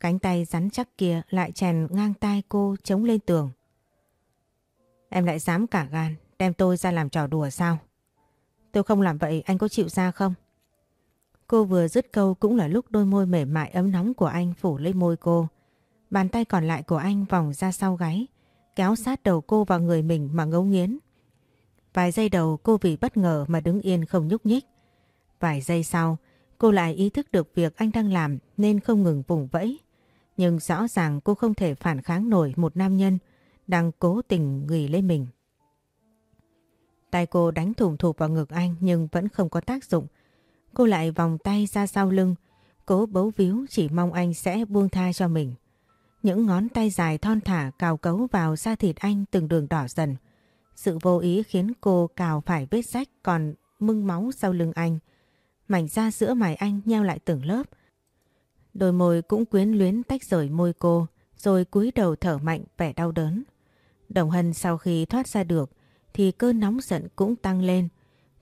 A: Cánh tay rắn chắc kia lại chèn ngang tai cô chống lên tường. Em lại dám cả gan đem tôi ra làm trò đùa sao? Tôi không làm vậy anh có chịu ra không? Cô vừa dứt câu cũng là lúc đôi môi mềm mại ấm nóng của anh phủ lên môi cô. Bàn tay còn lại của anh vòng ra sau gáy, kéo sát đầu cô vào người mình mà ngấu nghiến. Vài giây đầu cô vì bất ngờ mà đứng yên không nhúc nhích. Vài giây sau, cô lại ý thức được việc anh đang làm nên không ngừng vùng vẫy. Nhưng rõ ràng cô không thể phản kháng nổi một nam nhân đang cố tình gửi lên mình. Tay cô đánh thủng thụp vào ngực anh nhưng vẫn không có tác dụng. Cô lại vòng tay ra sau lưng, cố bấu víu chỉ mong anh sẽ buông tha cho mình. Những ngón tay dài thon thả cào cấu vào da thịt anh từng đường đỏ dần. Sự vô ý khiến cô cào phải vết rách còn mưng máu sau lưng anh. Mảnh da giữa mày anh nheo lại từng lớp. Đôi môi cũng quyến luyến tách rời môi cô, rồi cúi đầu thở mạnh vẻ đau đớn. Đồng Hân sau khi thoát ra được thì cơn nóng giận cũng tăng lên.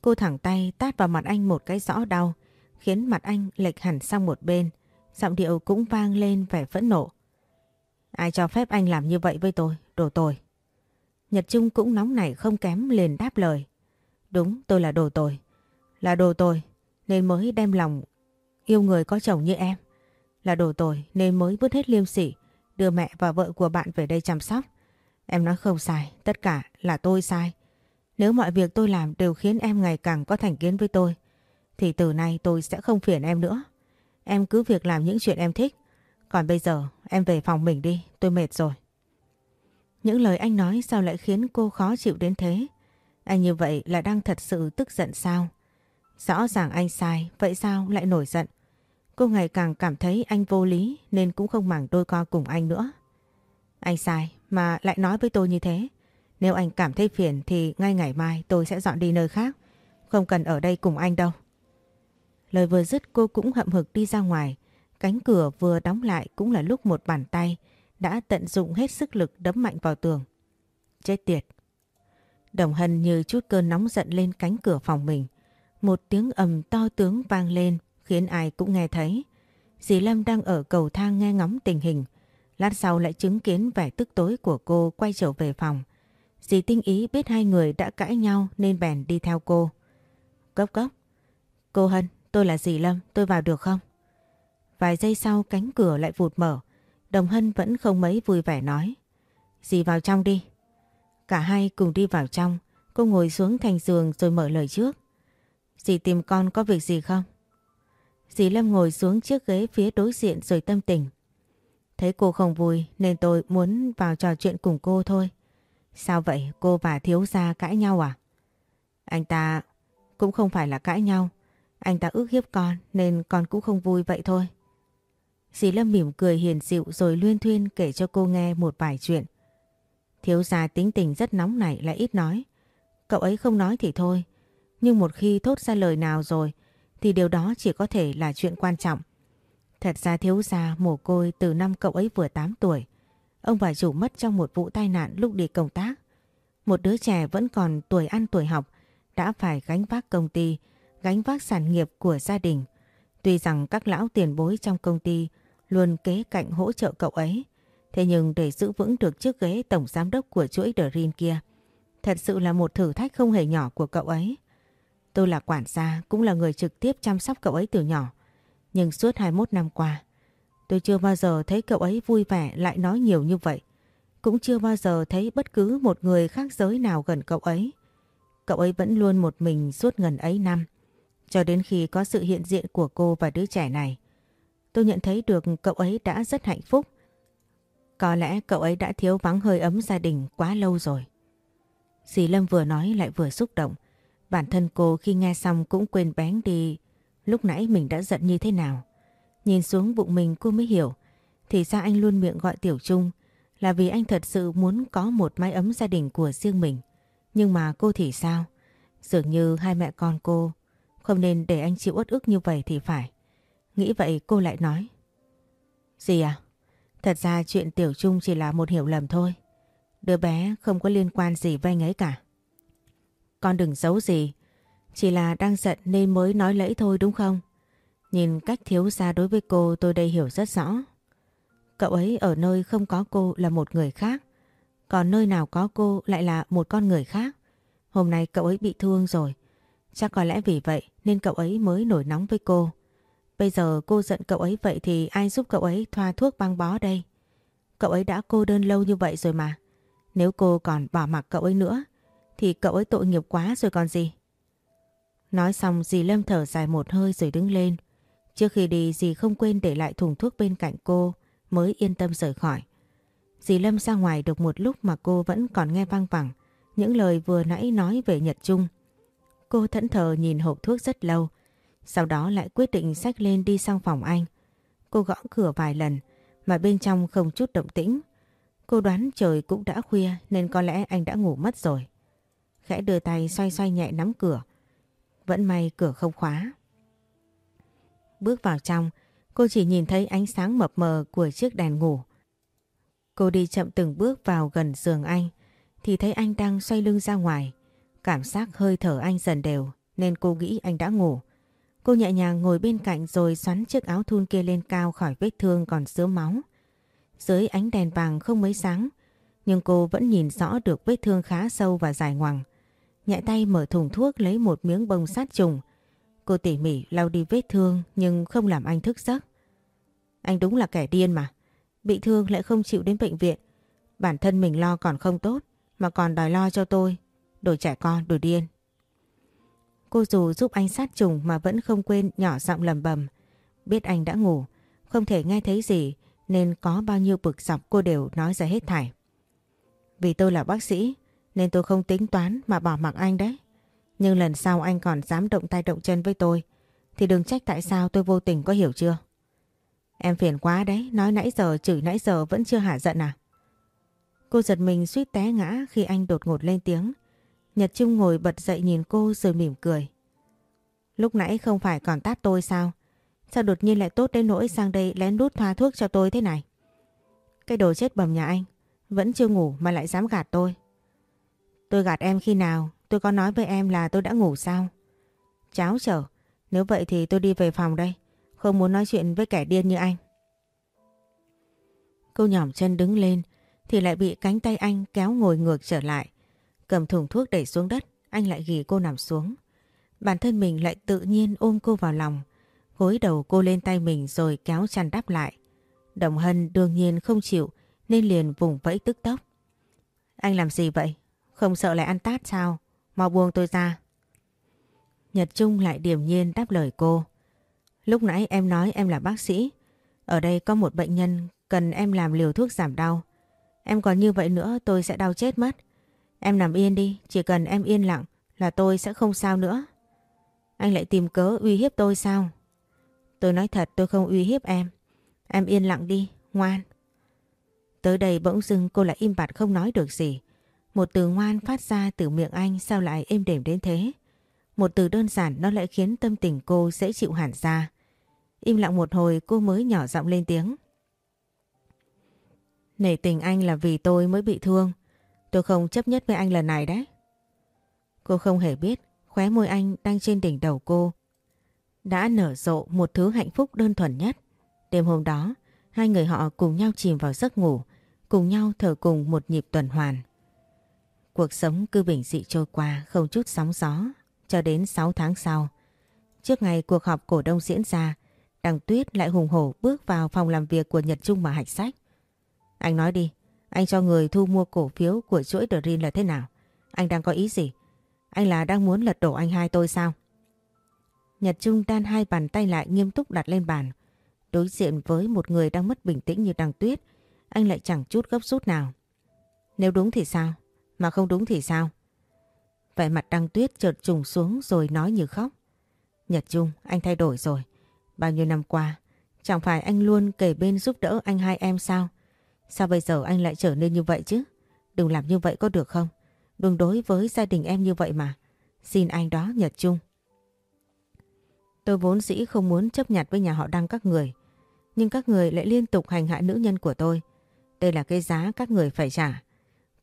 A: Cô thẳng tay tát vào mặt anh một cái rõ đau, khiến mặt anh lệch hẳn sang một bên. Giọng điệu cũng vang lên vẻ phẫn nộ. Ai cho phép anh làm như vậy với tôi, đồ tồi. Nhật Trung cũng nóng nảy không kém liền đáp lời. Đúng, tôi là đồ tồi. Là đồ tồi nên mới đem lòng yêu người có chồng như em. Là đồ tồi nên mới vứt hết liêm sỉ, đưa mẹ và vợ của bạn về đây chăm sóc. Em nói không sai, tất cả là tôi sai. Nếu mọi việc tôi làm đều khiến em ngày càng có thành kiến với tôi, thì từ nay tôi sẽ không phiền em nữa. Em cứ việc làm những chuyện em thích. Còn bây giờ em về phòng mình đi, tôi mệt rồi. Những lời anh nói sao lại khiến cô khó chịu đến thế? Anh như vậy là đang thật sự tức giận sao? Rõ ràng anh sai, vậy sao lại nổi giận? Cô ngày càng cảm thấy anh vô lý nên cũng không màng đôi co cùng anh nữa. Anh sai mà lại nói với tôi như thế. Nếu anh cảm thấy phiền thì ngay ngày mai tôi sẽ dọn đi nơi khác. Không cần ở đây cùng anh đâu. Lời vừa dứt cô cũng hậm hực đi ra ngoài. Cánh cửa vừa đóng lại cũng là lúc một bàn tay đã tận dụng hết sức lực đấm mạnh vào tường. Chết tiệt. Đồng Hân như chút cơn nóng giận lên cánh cửa phòng mình. Một tiếng ầm to tướng vang lên, khiến ai cũng nghe thấy. Dì Lâm đang ở cầu thang nghe ngóng tình hình. Lát sau lại chứng kiến vẻ tức tối của cô quay trở về phòng. Dì tinh ý biết hai người đã cãi nhau nên bèn đi theo cô. Cốc cốc. Cô Hân, tôi là dì Lâm, tôi vào được không? Vài giây sau cánh cửa lại vụt mở. Đồng Hân vẫn không mấy vui vẻ nói. Dì vào trong đi. Cả hai cùng đi vào trong. Cô ngồi xuống thành giường rồi mở lời trước. Dì tìm con có việc gì không? Dì Lâm ngồi xuống chiếc ghế phía đối diện rồi tâm tình. Thấy cô không vui nên tôi muốn vào trò chuyện cùng cô thôi. Sao vậy cô và thiếu gia cãi nhau à? Anh ta cũng không phải là cãi nhau. Anh ta ước hiếp con nên con cũng không vui vậy thôi. Dì Lâm mỉm cười hiền dịu rồi luyên thuyên kể cho cô nghe một vài chuyện. Thiếu gia tính tình rất nóng nảy lại ít nói. Cậu ấy không nói thì thôi. Nhưng một khi thốt ra lời nào rồi thì điều đó chỉ có thể là chuyện quan trọng. Thật ra thiếu gia mồ côi từ năm cậu ấy vừa 8 tuổi. Ông bà chủ mất trong một vụ tai nạn lúc đi công tác. Một đứa trẻ vẫn còn tuổi ăn tuổi học đã phải gánh vác công ty, gánh vác sản nghiệp của gia đình. Tuy rằng các lão tiền bối trong công ty luôn kế cạnh hỗ trợ cậu ấy, thế nhưng để giữ vững được chiếc ghế tổng giám đốc của chuỗi Dream kia, thật sự là một thử thách không hề nhỏ của cậu ấy. Tôi là quản gia, cũng là người trực tiếp chăm sóc cậu ấy từ nhỏ. Nhưng suốt 21 năm qua, tôi chưa bao giờ thấy cậu ấy vui vẻ lại nói nhiều như vậy. Cũng chưa bao giờ thấy bất cứ một người khác giới nào gần cậu ấy. Cậu ấy vẫn luôn một mình suốt gần ấy năm. Cho đến khi có sự hiện diện của cô và đứa trẻ này. Tôi nhận thấy được cậu ấy đã rất hạnh phúc. Có lẽ cậu ấy đã thiếu vắng hơi ấm gia đình quá lâu rồi. Dì Lâm vừa nói lại vừa xúc động. Bản thân cô khi nghe xong cũng quên bén đi, lúc nãy mình đã giận như thế nào. Nhìn xuống bụng mình cô mới hiểu. Thì ra anh luôn miệng gọi Tiểu Trung là vì anh thật sự muốn có một mái ấm gia đình của riêng mình. Nhưng mà cô thì sao? Dường như hai mẹ con cô không nên để anh chịu uất ức như vậy thì phải. Nghĩ vậy cô lại nói. Gì à? Thật ra chuyện Tiểu Trung chỉ là một hiểu lầm thôi. Đứa bé không có liên quan gì với anh ấy cả. Con đừng giấu gì. Chỉ là đang giận nên mới nói lẫy thôi đúng không? Nhìn cách thiếu gia đối với cô tôi đây hiểu rất rõ. Cậu ấy ở nơi không có cô là một người khác. Còn nơi nào có cô lại là một con người khác. Hôm nay cậu ấy bị thương rồi. Chắc có lẽ vì vậy nên cậu ấy mới nổi nóng với cô. Bây giờ cô giận cậu ấy vậy thì ai giúp cậu ấy thoa thuốc băng bó đây? Cậu ấy đã cô đơn lâu như vậy rồi mà. Nếu cô còn bỏ mặc cậu ấy nữa, thì cậu ấy tội nghiệp quá rồi còn gì. Nói xong dì Lâm thở dài một hơi rồi đứng lên. Trước khi đi dì không quên để lại thùng thuốc bên cạnh cô mới yên tâm rời khỏi. Dì Lâm ra ngoài được một lúc mà cô vẫn còn nghe vang vẳng những lời vừa nãy nói về Nhật Trung. Cô thẫn thờ nhìn hộp thuốc rất lâu, sau đó lại quyết định xách lên đi sang phòng anh. Cô gõ cửa vài lần mà bên trong không chút động tĩnh. Cô đoán trời cũng đã khuya nên có lẽ anh đã ngủ mất rồi. Khẽ đưa tay xoay xoay nhẹ nắm cửa. Vẫn may cửa không khóa. Bước vào trong, cô chỉ nhìn thấy ánh sáng mập mờ của chiếc đèn ngủ. Cô đi chậm từng bước vào gần giường anh thì thấy anh đang xoay lưng ra ngoài. Cảm giác hơi thở anh dần đều nên cô nghĩ anh đã ngủ. Cô nhẹ nhàng ngồi bên cạnh rồi xoắn chiếc áo thun kia lên cao khỏi vết thương còn sứa máu. Dưới ánh đèn vàng không mấy sáng, nhưng cô vẫn nhìn rõ được vết thương khá sâu và dài ngoằng. Nhẹ tay mở thùng thuốc lấy một miếng bông sát trùng. Cô tỉ mỉ lau đi vết thương nhưng không làm anh thức giấc. Anh đúng là kẻ điên mà. Bị thương lại không chịu đến bệnh viện. Bản thân mình lo còn không tốt mà còn đòi lo cho tôi. Đồ trẻ con, đồ điên. Cô dù giúp anh sát trùng mà vẫn không quên nhỏ giọng lầm bầm. Biết anh đã ngủ, không thể nghe thấy gì nên có bao nhiêu bực dọc cô đều nói ra hết thảy. Vì tôi là bác sĩ nên tôi không tính toán mà bỏ mặc anh đấy. Nhưng lần sau anh còn dám động tay động chân với tôi thì đừng trách tại sao tôi vô tình có hiểu chưa? Em phiền quá đấy, nói nãy giờ chửi nãy giờ vẫn chưa hả giận à? Cô giật mình suýt té ngã khi anh đột ngột lên tiếng. Nhật Trung ngồi bật dậy nhìn cô rồi mỉm cười. Lúc nãy không phải còn tát tôi sao? Sao đột nhiên lại tốt đến nỗi sang đây lén lút thoa thuốc cho tôi thế này? Cái đồ chết bầm nhà anh, vẫn chưa ngủ mà lại dám gạt tôi. Tôi gạt em khi nào? Tôi có nói với em là tôi đã ngủ sao? Cháo trở, Nếu vậy thì tôi đi về phòng đây. Không muốn nói chuyện với kẻ điên như anh. Cô nhỏm chân đứng lên thì lại bị cánh tay anh kéo ngồi ngược trở lại. Cầm thùng thuốc đẩy xuống đất, anh lại ghi cô nằm xuống. Bản thân mình lại tự nhiên ôm cô vào lòng, gối đầu cô lên tay mình rồi kéo chăn đắp lại. Đồng Hân đương nhiên không chịu nên liền vùng vẫy tức tốc. Anh làm gì vậy? Không sợ lại ăn tát sao? Mau buông tôi ra. Nhật Trung lại điềm nhiên đáp lời cô. Lúc nãy em nói em là bác sĩ. Ở đây có một bệnh nhân cần em làm liều thuốc giảm đau. Em còn như vậy nữa tôi sẽ đau chết mất. Em nằm yên đi, chỉ cần em yên lặng là tôi sẽ không sao nữa. Anh lại tìm cớ uy hiếp tôi sao? Tôi nói thật tôi không uy hiếp em. Em yên lặng đi, ngoan. Tới đây bỗng dưng cô lại im bặt không nói được gì. Một từ ngoan phát ra từ miệng anh sao lại êm đềm đến thế? Một từ đơn giản nó lại khiến tâm tình cô dễ chịu hẳn ra. Im lặng một hồi cô mới nhỏ giọng lên tiếng. Nể tình anh là vì tôi mới bị thương. Tôi không chấp nhất với anh lần này đấy. Cô không hề biết khóe môi anh đang trên đỉnh đầu cô. Đã nở rộ một thứ hạnh phúc đơn thuần nhất. Đêm hôm đó, hai người họ cùng nhau chìm vào giấc ngủ, cùng nhau thở cùng một nhịp tuần hoàn. Cuộc sống cứ bình dị trôi qua không chút sóng gió cho đến 6 tháng sau. Trước ngày cuộc họp cổ đông diễn ra, Đằng Tuyết lại hùng hổ bước vào phòng làm việc của Nhật Trung mà hạch sách. Anh nói đi, anh cho người thu mua cổ phiếu của chuỗi Dream là thế nào? Anh đang có ý gì? Anh là đang muốn lật đổ anh hai tôi sao? Nhật Trung đan hai bàn tay lại nghiêm túc đặt lên bàn. Đối diện với một người đang mất bình tĩnh như Đằng Tuyết, anh lại chẳng chút gấp rút nào. Nếu đúng thì sao? Mà không đúng thì sao? Vẻ mặt Đăng Tuyết chợt trùng xuống rồi nói như khóc. Nhật Trung, anh thay đổi rồi. Bao nhiêu năm qua, chẳng phải anh luôn kể bên giúp đỡ anh hai em sao? Sao bây giờ anh lại trở nên như vậy chứ? Đừng làm như vậy có được không? Đừng đối với gia đình em như vậy mà. Xin anh đó Nhật Trung. Tôi vốn dĩ không muốn chấp nhặt với nhà họ đăng các người. Nhưng các người lại liên tục hành hạ nữ nhân của tôi. Đây là cái giá các người phải trả.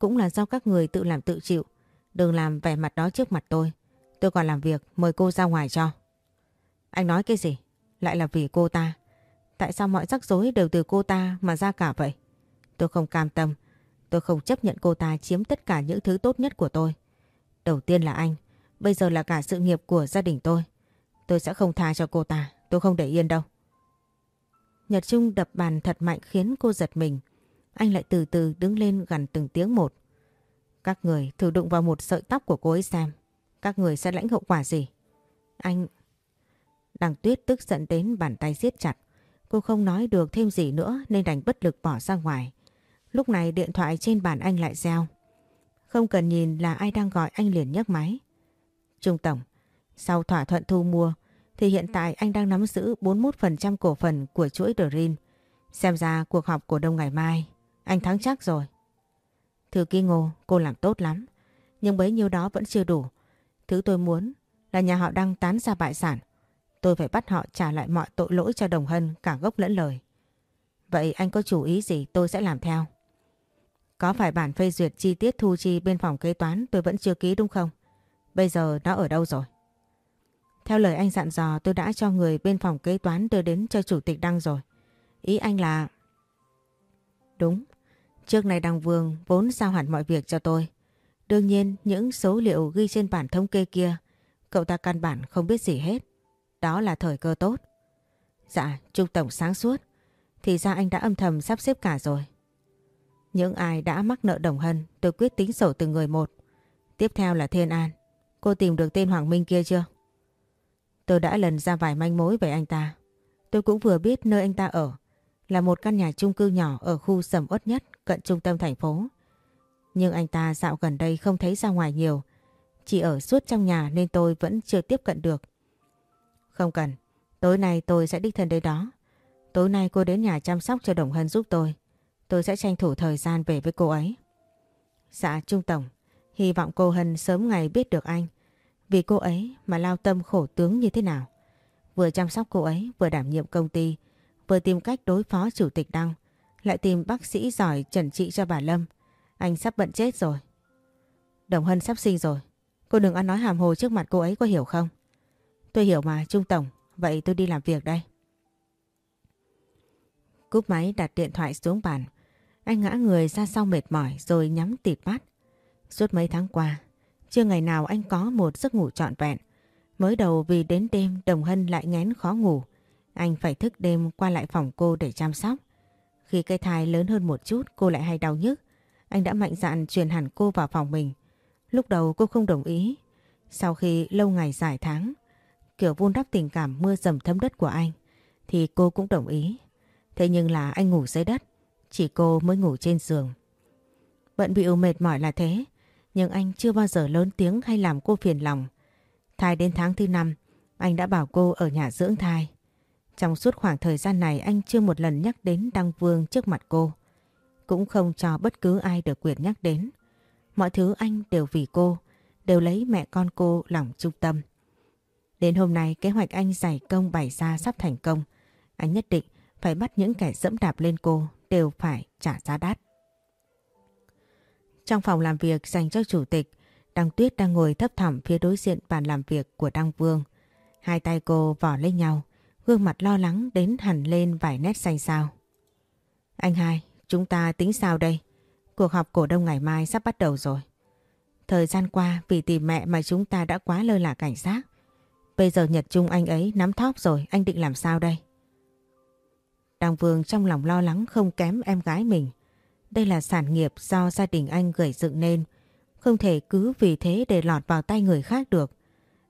A: Cũng là do các người tự làm tự chịu. Đừng làm vẻ mặt đó trước mặt tôi. Tôi còn làm việc mời cô ra ngoài cho. Anh nói cái gì? Lại là vì cô ta. Tại sao mọi rắc rối đều từ cô ta mà ra cả vậy? Tôi không cam tâm. Tôi không chấp nhận cô ta chiếm tất cả những thứ tốt nhất của tôi. Đầu tiên là anh. Bây giờ là cả sự nghiệp của gia đình tôi. Tôi sẽ không tha cho cô ta. Tôi không để yên đâu. Nhật Trung đập bàn thật mạnh khiến cô giật mình. Anh lại từ từ đứng lên gần từng tiếng một. Các người thử đụng vào một sợi tóc của cô ấy xem. Các người sẽ lãnh hậu quả gì? Anh... Đằng tuyết tức giận đến bàn tay siết chặt. Cô không nói được thêm gì nữa nên đành bất lực bỏ ra ngoài. Lúc này điện thoại trên bàn anh lại reo. Không cần nhìn là ai đang gọi anh liền nhấc máy. Trung Tổng, sau thỏa thuận thu mua thì hiện tại anh đang nắm giữ 41% cổ phần của chuỗi Dream. Xem ra cuộc họp cổ đông ngày mai, anh thắng chắc rồi. Thư ký ngô, cô làm tốt lắm. Nhưng bấy nhiêu đó vẫn chưa đủ. Thứ tôi muốn là nhà họ đang tán ra bại sản. Tôi phải bắt họ trả lại mọi tội lỗi cho Đồng Hân cả gốc lẫn lời. Vậy anh có chủ ý gì tôi sẽ làm theo. Có phải bản phê duyệt chi tiết thu chi bên phòng kế toán tôi vẫn chưa ký đúng không? Bây giờ nó ở đâu rồi? Theo lời anh dặn dò tôi đã cho người bên phòng kế toán đưa đến cho chủ tịch đăng rồi. Ý anh là... Đúng, trước này đăng vương vốn giao hẳn mọi việc cho tôi. Đương nhiên những số liệu ghi trên bản thống kê kia cậu ta căn bản không biết gì hết. Đó là thời cơ tốt. Dạ, Trung Tổng sáng suốt. Thì ra anh đã âm thầm sắp xếp cả rồi. Những ai đã mắc nợ đồng hân tôi quyết tính sổ từng người một. Tiếp theo là Thiên An. Cô tìm được tên Hoàng Minh kia chưa? Tôi đã lần ra vài manh mối về anh ta. Tôi cũng vừa biết nơi anh ta ở là một căn nhà chung cư nhỏ ở khu sầm uất nhất cận trung tâm thành phố. Nhưng anh ta dạo gần đây không thấy ra ngoài nhiều. Chỉ ở suốt trong nhà nên tôi vẫn chưa tiếp cận được. Không cần, tối nay tôi sẽ đích thân đến đó. Tối nay cô đến nhà chăm sóc cho Đồng Hân giúp tôi. Tôi sẽ tranh thủ thời gian về với cô ấy. Dạ Trung Tổng, hy vọng cô Hân sớm ngày biết được anh. Vì cô ấy mà lao tâm khổ tướng như thế nào. Vừa chăm sóc cô ấy, vừa đảm nhiệm công ty, vừa tìm cách đối phó chủ tịch Đăng, lại tìm bác sĩ giỏi trần trị cho bà Lâm. Anh sắp bận chết rồi. Đồng Hân sắp sinh rồi. Cô đừng ăn nói hàm hồ trước mặt cô ấy có hiểu không? Tôi hiểu mà Trung Tổng, vậy tôi đi làm việc đây. Cúp máy đặt điện thoại xuống bàn. Anh ngã người ra sau mệt mỏi rồi nhắm tịt mắt. Suốt mấy tháng qua, chưa ngày nào anh có một giấc ngủ trọn vẹn. Mới đầu vì đến đêm Đồng Hân lại ngén khó ngủ. Anh phải thức đêm qua lại phòng cô để chăm sóc. Khi cây thai lớn hơn một chút cô lại hay đau nhức. Anh đã mạnh dạn truyền hẳn cô vào phòng mình. Lúc đầu cô không đồng ý. Sau khi lâu ngày dài tháng, kiểu vun đắp tình cảm mưa dầm thấm đất của anh, thì cô cũng đồng ý. Thế nhưng là anh ngủ dưới đất, chỉ cô mới ngủ trên giường. Bận bịu mệt mỏi là thế, nhưng anh chưa bao giờ lớn tiếng hay làm cô phiền lòng. Thai đến tháng thứ năm, anh đã bảo cô ở nhà dưỡng thai. Trong suốt khoảng thời gian này anh chưa một lần nhắc đến Đăng Vương trước mặt cô. Cũng không cho bất cứ ai được quyền nhắc đến. Mọi thứ anh đều vì cô, đều lấy mẹ con cô làm trung tâm. Đến hôm nay kế hoạch anh giải công bày ra sắp thành công. Anh nhất định phải bắt những kẻ dẫm đạp lên cô đều phải trả giá đắt. Trong phòng làm việc dành cho chủ tịch, Đăng Tuyết đang ngồi thấp thỏm phía đối diện bàn làm việc của Đăng Vương. Hai tay cô vỏ lên nhau, gương mặt lo lắng đến hẳn lên vài nét xanh xao. Anh hai, chúng ta tính sao đây? Cuộc họp cổ đông ngày mai sắp bắt đầu rồi. Thời gian qua vì tìm mẹ mà chúng ta đã quá lơ là cảnh giác. Bây giờ Nhật Trung anh ấy nắm thóp rồi, anh định làm sao đây? Đăng Vương trong lòng lo lắng không kém em gái mình. Đây là sản nghiệp do gia đình anh gửi dựng nên. Không thể cứ vì thế để lọt vào tay người khác được.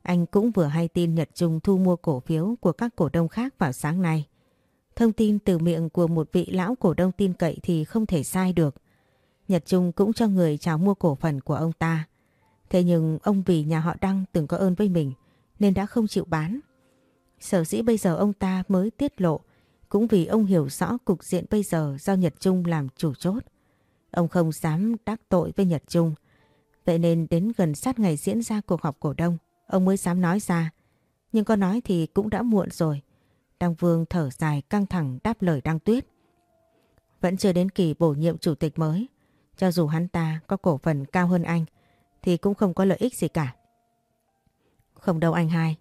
A: Anh cũng vừa hay tin Nhật Trung thu mua cổ phiếu của các cổ đông khác vào sáng nay. Thông tin từ miệng của một vị lão cổ đông tin cậy thì không thể sai được. Nhật Trung cũng cho người chào mua cổ phần của ông ta. Thế nhưng ông vì nhà họ Đăng từng có ơn với mình nên đã không chịu bán. Sở dĩ bây giờ ông ta mới tiết lộ cũng vì ông hiểu rõ cục diện bây giờ do Nhật Trung làm chủ chốt. Ông không dám đắc tội với Nhật Trung. Vậy nên đến gần sát ngày diễn ra cuộc họp cổ đông, ông mới dám nói ra. Nhưng có nói thì cũng đã muộn rồi. Đăng Vương thở dài căng thẳng đáp lời Đăng Tuyết. Vẫn chưa đến kỳ bổ nhiệm chủ tịch mới. Cho dù hắn ta có cổ phần cao hơn anh, thì cũng không có lợi ích gì cả. Không đâu anh hai.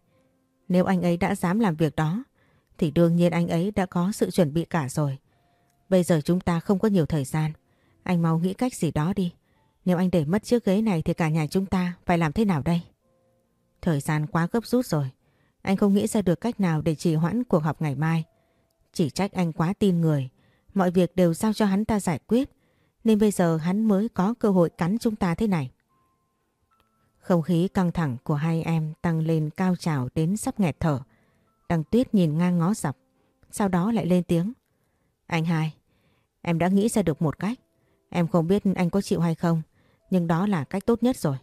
A: Nếu anh ấy đã dám làm việc đó, thì đương nhiên anh ấy đã có sự chuẩn bị cả rồi. Bây giờ chúng ta không có nhiều thời gian. Anh mau nghĩ cách gì đó đi. Nếu anh để mất chiếc ghế này thì cả nhà chúng ta phải làm thế nào đây? Thời gian quá gấp rút rồi. Anh không nghĩ ra được cách nào để trì hoãn cuộc họp ngày mai. Chỉ trách anh quá tin người. Mọi việc đều giao cho hắn ta giải quyết. Nên bây giờ hắn mới có cơ hội cắn chúng ta thế này. Không khí căng thẳng của hai em tăng lên cao trào đến sắp nghẹt thở. Đăng Tuyết nhìn ngang ngó dọc, sau đó lại lên tiếng. Anh hai, em đã nghĩ ra được một cách. Em không biết anh có chịu hay không, nhưng đó là cách tốt nhất rồi.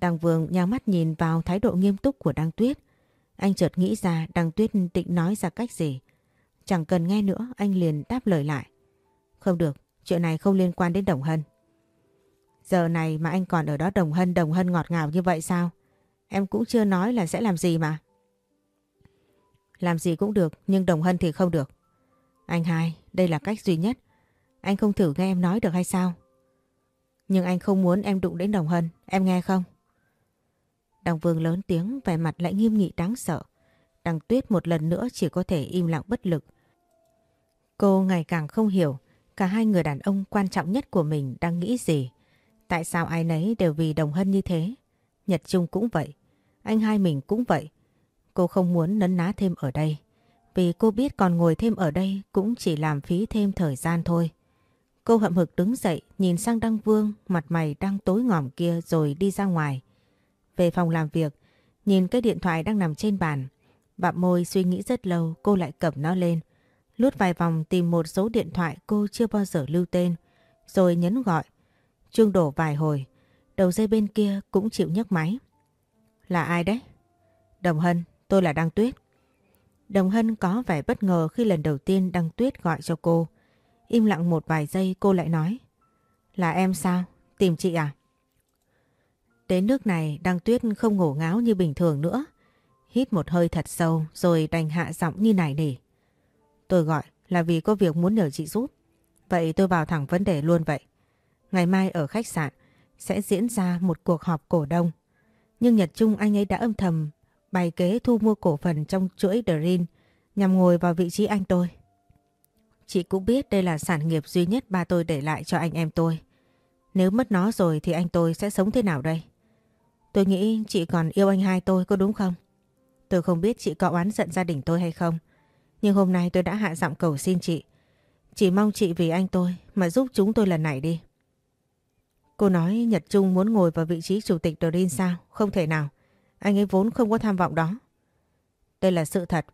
A: Đăng Vương nhào mắt nhìn vào thái độ nghiêm túc của Đăng Tuyết. Anh chợt nghĩ ra Đăng Tuyết định nói ra cách gì. Chẳng cần nghe nữa, anh liền đáp lời lại. Không được, chuyện này không liên quan đến Đồng Hân. Giờ này mà anh còn ở đó Đồng Hân Đồng Hân ngọt ngào như vậy sao? Em cũng chưa nói là sẽ làm gì mà. Làm gì cũng được nhưng Đồng Hân thì không được. Anh hai, đây là cách duy nhất. Anh không thử nghe em nói được hay sao? Nhưng anh không muốn em đụng đến Đồng Hân, em nghe không? Đằng Vương lớn tiếng, vẻ mặt lại nghiêm nghị đáng sợ. Đằng Tuyết một lần nữa chỉ có thể im lặng bất lực. Cô ngày càng không hiểu, cả hai người đàn ông quan trọng nhất của mình đang nghĩ gì. Tại sao ai nấy đều vì Đồng Hân như thế? Nhật Trung cũng vậy. Anh hai mình cũng vậy. Cô không muốn nấn ná thêm ở đây. Vì cô biết còn ngồi thêm ở đây cũng chỉ làm phí thêm thời gian thôi. Cô hậm hực đứng dậy, nhìn sang Đăng Vương, mặt mày đang tối ngỏm kia rồi đi ra ngoài. Về phòng làm việc, nhìn cái điện thoại đang nằm trên bàn. Bạm môi suy nghĩ rất lâu cô lại cầm nó lên. Lút vài vòng tìm một số điện thoại cô chưa bao giờ lưu tên. Rồi nhấn gọi. Chuông đổ vài hồi. Đầu dây bên kia cũng chịu nhấc máy. Là ai đấy? Đồng Hân, tôi là Đăng Tuyết. Đồng Hân có vẻ bất ngờ khi lần đầu tiên Đăng Tuyết gọi cho cô. Im lặng một vài giây cô lại nói. Là em sao? Tìm chị à? Đến nước này Đăng Tuyết không ngổ ngáo như bình thường nữa. Hít một hơi thật sâu rồi đành hạ giọng như này nỉ. Tôi gọi là vì có việc muốn nhờ chị giúp. Vậy tôi vào thẳng vấn đề luôn vậy. Ngày mai ở khách sạn sẽ diễn ra một cuộc họp cổ đông. Nhưng Nhật Trung anh ấy đã âm thầm bày kế thu mua cổ phần trong chuỗi Dream nhằm ngồi vào vị trí anh tôi. Chị cũng biết đây là sản nghiệp duy nhất ba tôi để lại cho anh em tôi. Nếu mất nó rồi thì anh tôi sẽ sống thế nào đây? Tôi nghĩ chị còn yêu anh hai tôi, có đúng không? Tôi không biết chị có oán giận gia đình tôi hay không. Nhưng hôm nay tôi đã hạ giọng cầu xin chị. Chỉ mong chị vì anh tôi mà giúp chúng tôi lần này đi. Cô nói Nhật Trung muốn ngồi vào vị trí chủ tịch Dorin sao? Không thể nào. Anh ấy vốn không có tham vọng đó. Đây là sự thật.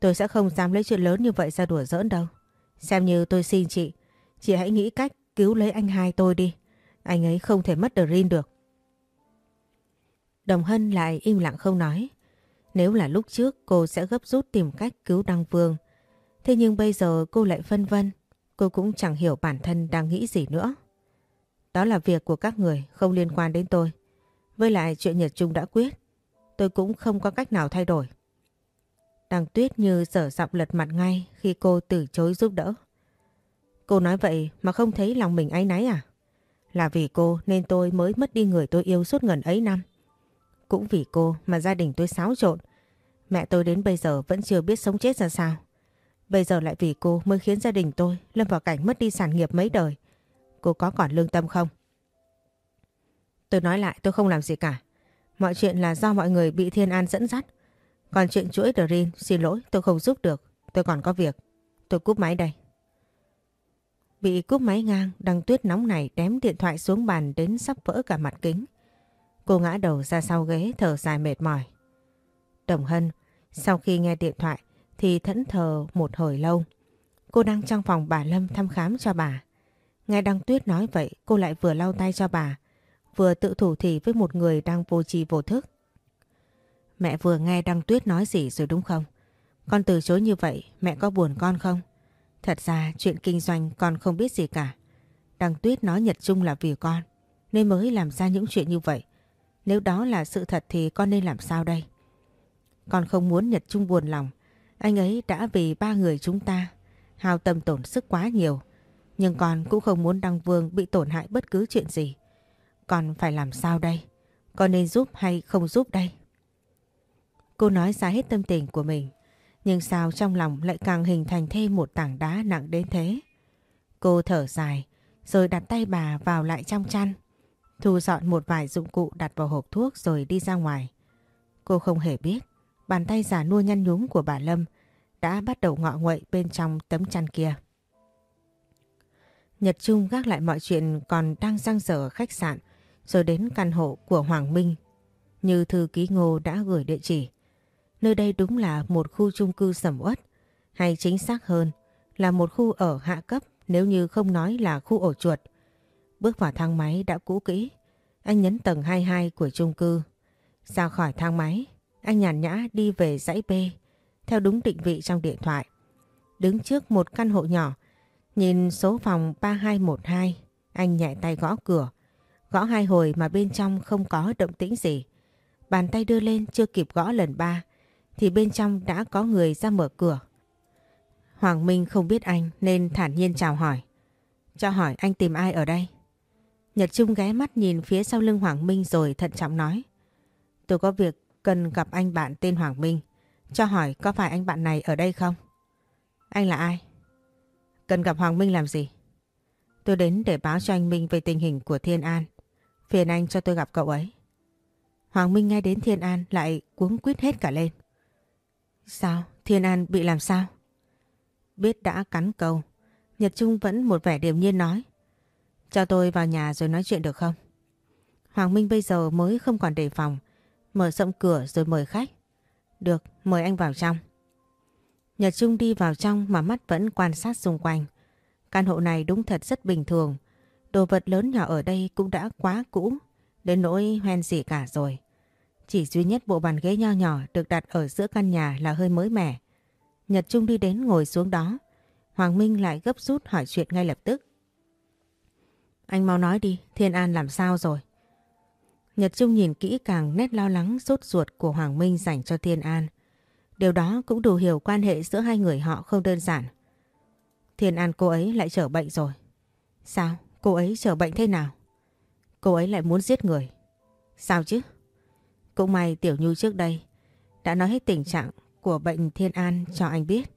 A: Tôi sẽ không dám lấy chuyện lớn như vậy ra đùa giỡn đâu. Xem như tôi xin chị. Chị hãy nghĩ cách cứu lấy anh hai tôi đi. Anh ấy không thể mất Dorin được. Đồng Hân lại im lặng không nói. Nếu là lúc trước cô sẽ gấp rút tìm cách cứu Đăng Vương. Thế nhưng bây giờ cô lại phân vân. Cô cũng chẳng hiểu bản thân đang nghĩ gì nữa. Đó là việc của các người, không liên quan đến tôi. Với lại chuyện Nhật Trung đã quyết. Tôi cũng không có cách nào thay đổi. Đăng Tuyết như sở giọng lật mặt ngay khi cô từ chối giúp đỡ. Cô nói vậy mà không thấy lòng mình áy náy à? Là vì cô nên tôi mới mất đi người tôi yêu suốt gần ấy năm. Cũng vì cô mà gia đình tôi xáo trộn. Mẹ tôi đến bây giờ vẫn chưa biết sống chết ra sao. Bây giờ lại vì cô mới khiến gia đình tôi lâm vào cảnh mất đi sản nghiệp mấy đời. Cô có còn lương tâm không? Tôi nói lại tôi không làm gì cả. Mọi chuyện là do mọi người bị Thiên An dẫn dắt. Còn chuyện chuỗi Dream xin lỗi tôi không giúp được. Tôi còn có việc. Tôi cúp máy đây. Bị cúp máy ngang, đăng tuyết nóng này đém điện thoại xuống bàn đến sắp vỡ cả mặt kính. Cô ngã đầu ra sau ghế thở dài mệt mỏi. Đồng Hân, sau khi nghe điện thoại thì thẫn thờ một hồi lâu. Cô đang trong phòng bà Lâm thăm khám cho bà. Nghe Đăng Tuyết nói vậy cô lại vừa lau tay cho bà, vừa tự thủ thỉ với một người đang vô trì vô thức. Mẹ vừa nghe Đăng Tuyết nói gì rồi đúng không? Con từ chối như vậy mẹ có buồn con không? Thật ra chuyện kinh doanh con không biết gì cả. Đăng Tuyết nói Nhật Trung là vì con nên mới làm ra những chuyện như vậy. Nếu đó là sự thật thì con nên làm sao đây? Con không muốn Nhật Trung buồn lòng. Anh ấy đã vì ba người chúng ta hao tâm tổn sức quá nhiều. Nhưng con cũng không muốn Đăng Vương bị tổn hại bất cứ chuyện gì. Con phải làm sao đây? Con nên giúp hay không giúp đây? Cô nói ra hết tâm tình của mình. Nhưng sao trong lòng lại càng hình thành thêm một tảng đá nặng đến thế? Cô thở dài, rồi đặt tay bà vào lại trong chăn. Thu dọn một vài dụng cụ đặt vào hộp thuốc rồi đi ra ngoài. Cô không hề biết, bàn tay giả nua nhăn nhúm của bà Lâm đã bắt đầu ngọ nguậy bên trong tấm chăn kia. Nhật Trung gác lại mọi chuyện còn đang răng dở ở khách sạn rồi đến căn hộ của Hoàng Minh. Như thư ký ngô đã gửi địa chỉ. Nơi đây đúng là một khu chung cư sầm uất, hay chính xác hơn là một khu ở hạ cấp nếu như không nói là khu ổ chuột. Bước vào thang máy đã cũ kỹ. Anh nhấn tầng 22 của chung cư. Ra khỏi thang máy, anh nhàn nhã đi về dãy B theo đúng định vị trong điện thoại. Đứng trước một căn hộ nhỏ, nhìn số phòng 3212, anh nhẹ tay gõ cửa. Gõ hai hồi mà bên trong không có động tĩnh gì. Bàn tay đưa lên chưa kịp gõ lần ba thì bên trong đã có người ra mở cửa. Hoàng Minh không biết anh nên thản nhiên chào hỏi. Cho hỏi anh tìm ai ở đây? Nhật Trung ghé mắt nhìn phía sau lưng Hoàng Minh rồi thận trọng nói. Tôi có việc cần gặp anh bạn tên Hoàng Minh. Cho hỏi có phải anh bạn này ở đây không? Anh là ai? Cần gặp Hoàng Minh làm gì? Tôi đến để báo cho anh Minh về tình hình của Thiên An. Phiền anh cho tôi gặp cậu ấy. Hoàng Minh nghe đến Thiên An lại cuống quýt hết cả lên. Sao? Thiên An bị làm sao? Biết đã cắn câu. Nhật Trung vẫn một vẻ điềm nhiên nói. Cho tôi vào nhà rồi nói chuyện được không? Hoàng Minh bây giờ mới không còn đề phòng. Mở rộng cửa rồi mời khách. Được, mời anh vào trong. Nhật Trung đi vào trong mà mắt vẫn quan sát xung quanh. Căn hộ này đúng thật rất bình thường. Đồ vật lớn nhỏ ở đây cũng đã quá cũ, đến nỗi hoen gì cả rồi. Chỉ duy nhất bộ bàn ghế nho nhỏ được đặt ở giữa căn nhà là hơi mới mẻ. Nhật Trung đi đến ngồi xuống đó. Hoàng Minh lại gấp rút hỏi chuyện ngay lập tức. Anh mau nói đi, Thiên An làm sao rồi? Nhật Trung nhìn kỹ càng nét lo lắng sốt ruột của Hoàng Minh dành cho Thiên An. Điều đó cũng đủ hiểu quan hệ giữa hai người họ không đơn giản. Thiên An cô ấy lại trở bệnh rồi. Sao? Cô ấy trở bệnh thế nào? Cô ấy lại muốn giết người. Sao chứ? Cũng may Tiểu Nhu trước đây đã nói hết tình trạng của bệnh Thiên An cho anh biết.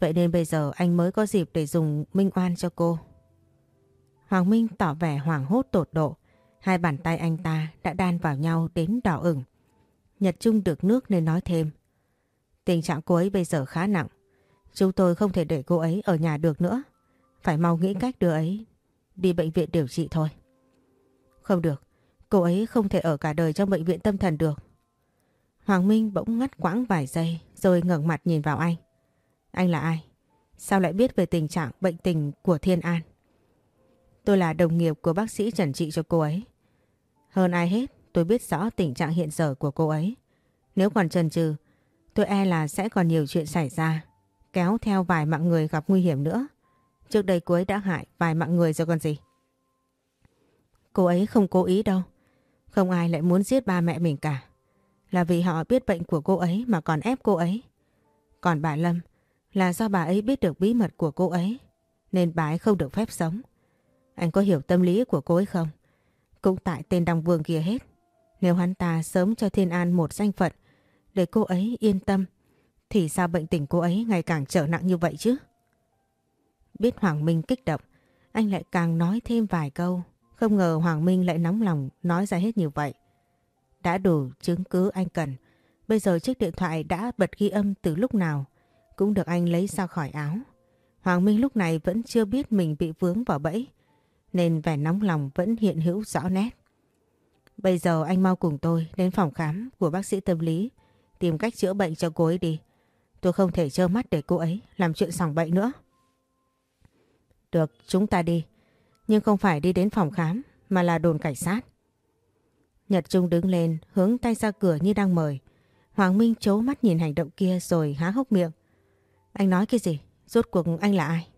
A: Vậy nên bây giờ anh mới có dịp để dùng minh oan cho cô. Hoàng Minh tỏ vẻ hoảng hốt tột độ. Hai bàn tay anh ta đã đan vào nhau đến đỏ ửng. Nhật Trung được nước nên nói thêm. Tình trạng cô ấy bây giờ khá nặng. Chúng tôi không thể để cô ấy ở nhà được nữa. Phải mau nghĩ cách đưa ấy đi bệnh viện điều trị thôi. Không được, cô ấy không thể ở cả đời trong bệnh viện tâm thần được. Hoàng Minh bỗng ngắt quãng vài giây rồi ngẩng mặt nhìn vào anh. Anh là ai? Sao lại biết về tình trạng bệnh tình của Thiên An? Tôi là đồng nghiệp của bác sĩ trần trị cho cô ấy. Hơn ai hết, tôi biết rõ tình trạng hiện giờ của cô ấy. Nếu còn chần chừ, tôi e là sẽ còn nhiều chuyện xảy ra, kéo theo vài mạng người gặp nguy hiểm nữa. Trước đây cô ấy đã hại vài mạng người rồi còn gì. Cô ấy không cố ý đâu. Không ai lại muốn giết ba mẹ mình cả. Là vì họ biết bệnh của cô ấy mà còn ép cô ấy. Còn bà Lâm là do bà ấy biết được bí mật của cô ấy nên bà ấy không được phép sống. Anh có hiểu tâm lý của cô ấy không? Cũng tại tên Đăng Vương kia hết. Nếu hắn ta sớm cho Thiên An một danh phận để cô ấy yên tâm thì sao bệnh tình cô ấy ngày càng trở nặng như vậy chứ? Biết Hoàng Minh kích động, anh lại càng nói thêm vài câu. Không ngờ Hoàng Minh lại nóng lòng nói ra hết như vậy. Đã đủ chứng cứ anh cần. Bây giờ chiếc điện thoại đã bật ghi âm từ lúc nào cũng được anh lấy ra khỏi áo. Hoàng Minh lúc này vẫn chưa biết mình bị vướng vào bẫy nên vẻ nóng lòng vẫn hiện hữu rõ nét. Bây giờ anh mau cùng tôi đến phòng khám của bác sĩ tâm lý tìm cách chữa bệnh cho cô ấy đi. Tôi không thể trơ mắt để cô ấy làm chuyện sòng bậy nữa. Được, chúng ta đi. Nhưng không phải đi đến phòng khám mà là đồn cảnh sát. Nhật Trung đứng lên hướng tay ra cửa như đang mời. Hoàng Minh chố mắt nhìn hành động kia rồi há hốc miệng. Anh nói cái gì? Rốt cuộc anh là ai?